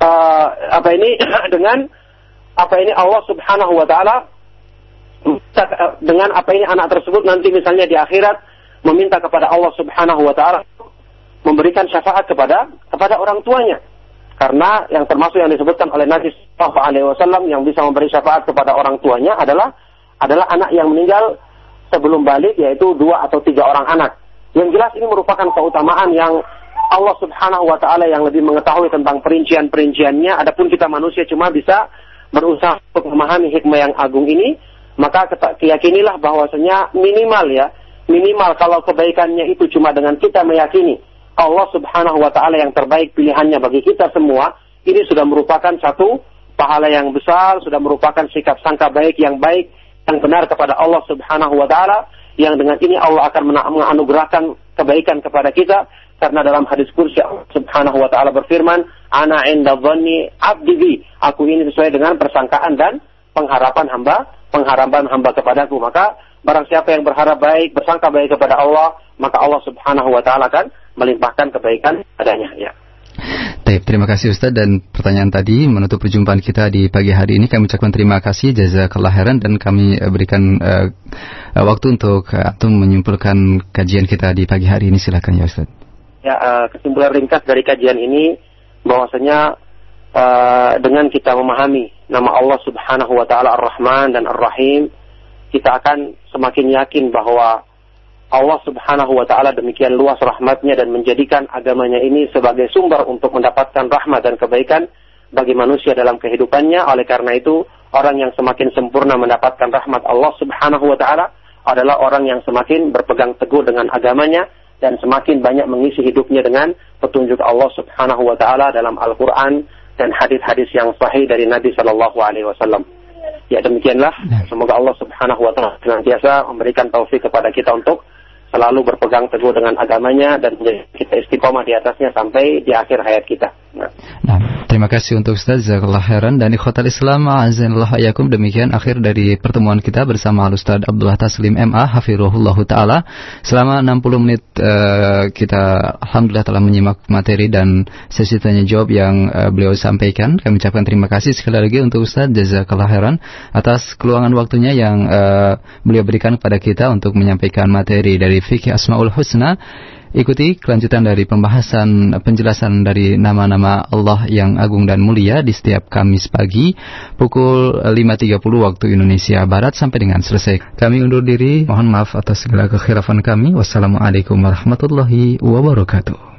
Uh, apa ini? Dengan apa ini? Allah Subhanahu wa taala dengan apa ini anak tersebut nanti misalnya di akhirat meminta kepada Allah Subhanahu wa taala memberikan syafaat kepada kepada orang tuanya. Karena yang termasuk yang disebutkan oleh Nabi Sallallahu Alaihi Wasallam yang bisa memberi syafaat kepada orang tuanya adalah adalah anak yang meninggal sebelum balik yaitu dua atau tiga orang anak. Yang jelas ini merupakan keutamaan yang Allah Subhanahu wa taala yang lebih mengetahui tentang perincian-perinciannya adapun kita manusia cuma bisa berusaha untuk memahami hikmah yang agung ini maka keyakinilah bahwasanya minimal ya, minimal kalau kebaikannya itu cuma dengan kita meyakini Allah Subhanahu wa taala yang terbaik pilihannya bagi kita semua, ini sudah merupakan satu pahala yang besar, sudah merupakan sikap sangka baik yang baik yang benar kepada Allah Subhanahu wa taala yang dengan ini Allah akan menganugerahkan kebaikan kepada kita. Karena dalam hadis kursi Subhanahu wa taala berfirman, "Ana inda dhanni 'abdi Aku ini sesuai dengan persangkaan dan pengharapan hamba pengharapan hamba kepadaku. Maka barang siapa yang berharap baik, bersangka baik kepada Allah, maka Allah Subhanahu wa taala akan melimpahkan kebaikan padanya ya. Baik, terima kasih Ustaz dan pertanyaan tadi menutup perjumpaan kita di pagi hari ini kami ucapkan terima kasih jazakallah khairan dan kami eh, berikan uh, waktu untuk uh, menyimpulkan kajian kita di pagi hari ini silakan ya Ustaz. Ya, uh, kesimpulan ringkas dari kajian ini bahwasanya uh, dengan kita memahami nama Allah Subhanahu wa taala Ar-Rahman dan Ar-Rahim, kita akan semakin yakin bahwa Allah Subhanahu wa taala demikian luas rahmatnya dan menjadikan agamanya ini sebagai sumber untuk mendapatkan rahmat dan kebaikan bagi manusia dalam kehidupannya. Oleh karena itu, orang yang semakin sempurna mendapatkan rahmat Allah Subhanahu wa taala adalah orang yang semakin berpegang teguh dengan agamanya dan semakin banyak mengisi hidupnya dengan petunjuk Allah Subhanahu wa taala dalam Al-Qur'an dan hadis-hadis yang sahih dari Nabi Shallallahu Alaihi Wasallam. Ya demikianlah. Ya. Semoga Allah Subhanahu Wa Taala senantiasa memberikan taufik kepada kita untuk selalu berpegang teguh dengan agamanya dan kita istiqomah di atasnya sampai di akhir hayat kita. Nah. nah terima kasih untuk Ustaz Zakallah Heran dan ikhwatal Islam azanillah ayakum demikian akhir dari pertemuan kita bersama Ustaz Abdullah Taslim MA hafirullah taala. Selama 60 menit uh, kita alhamdulillah telah menyimak materi dan sesi tanya jawab yang uh, beliau sampaikan. Kami ucapkan terima kasih sekali lagi untuk Ustaz Jazakallah Heran atas keluangan waktunya yang uh, beliau berikan kepada kita untuk menyampaikan materi fikih Asmaul Husna. Ikuti kelanjutan dari pembahasan penjelasan dari nama-nama Allah yang agung dan mulia di setiap Kamis pagi pukul 5.30 waktu Indonesia Barat sampai dengan selesai. Kami undur diri, mohon maaf atas segala kekhilafan kami. Wassalamualaikum warahmatullahi wabarakatuh.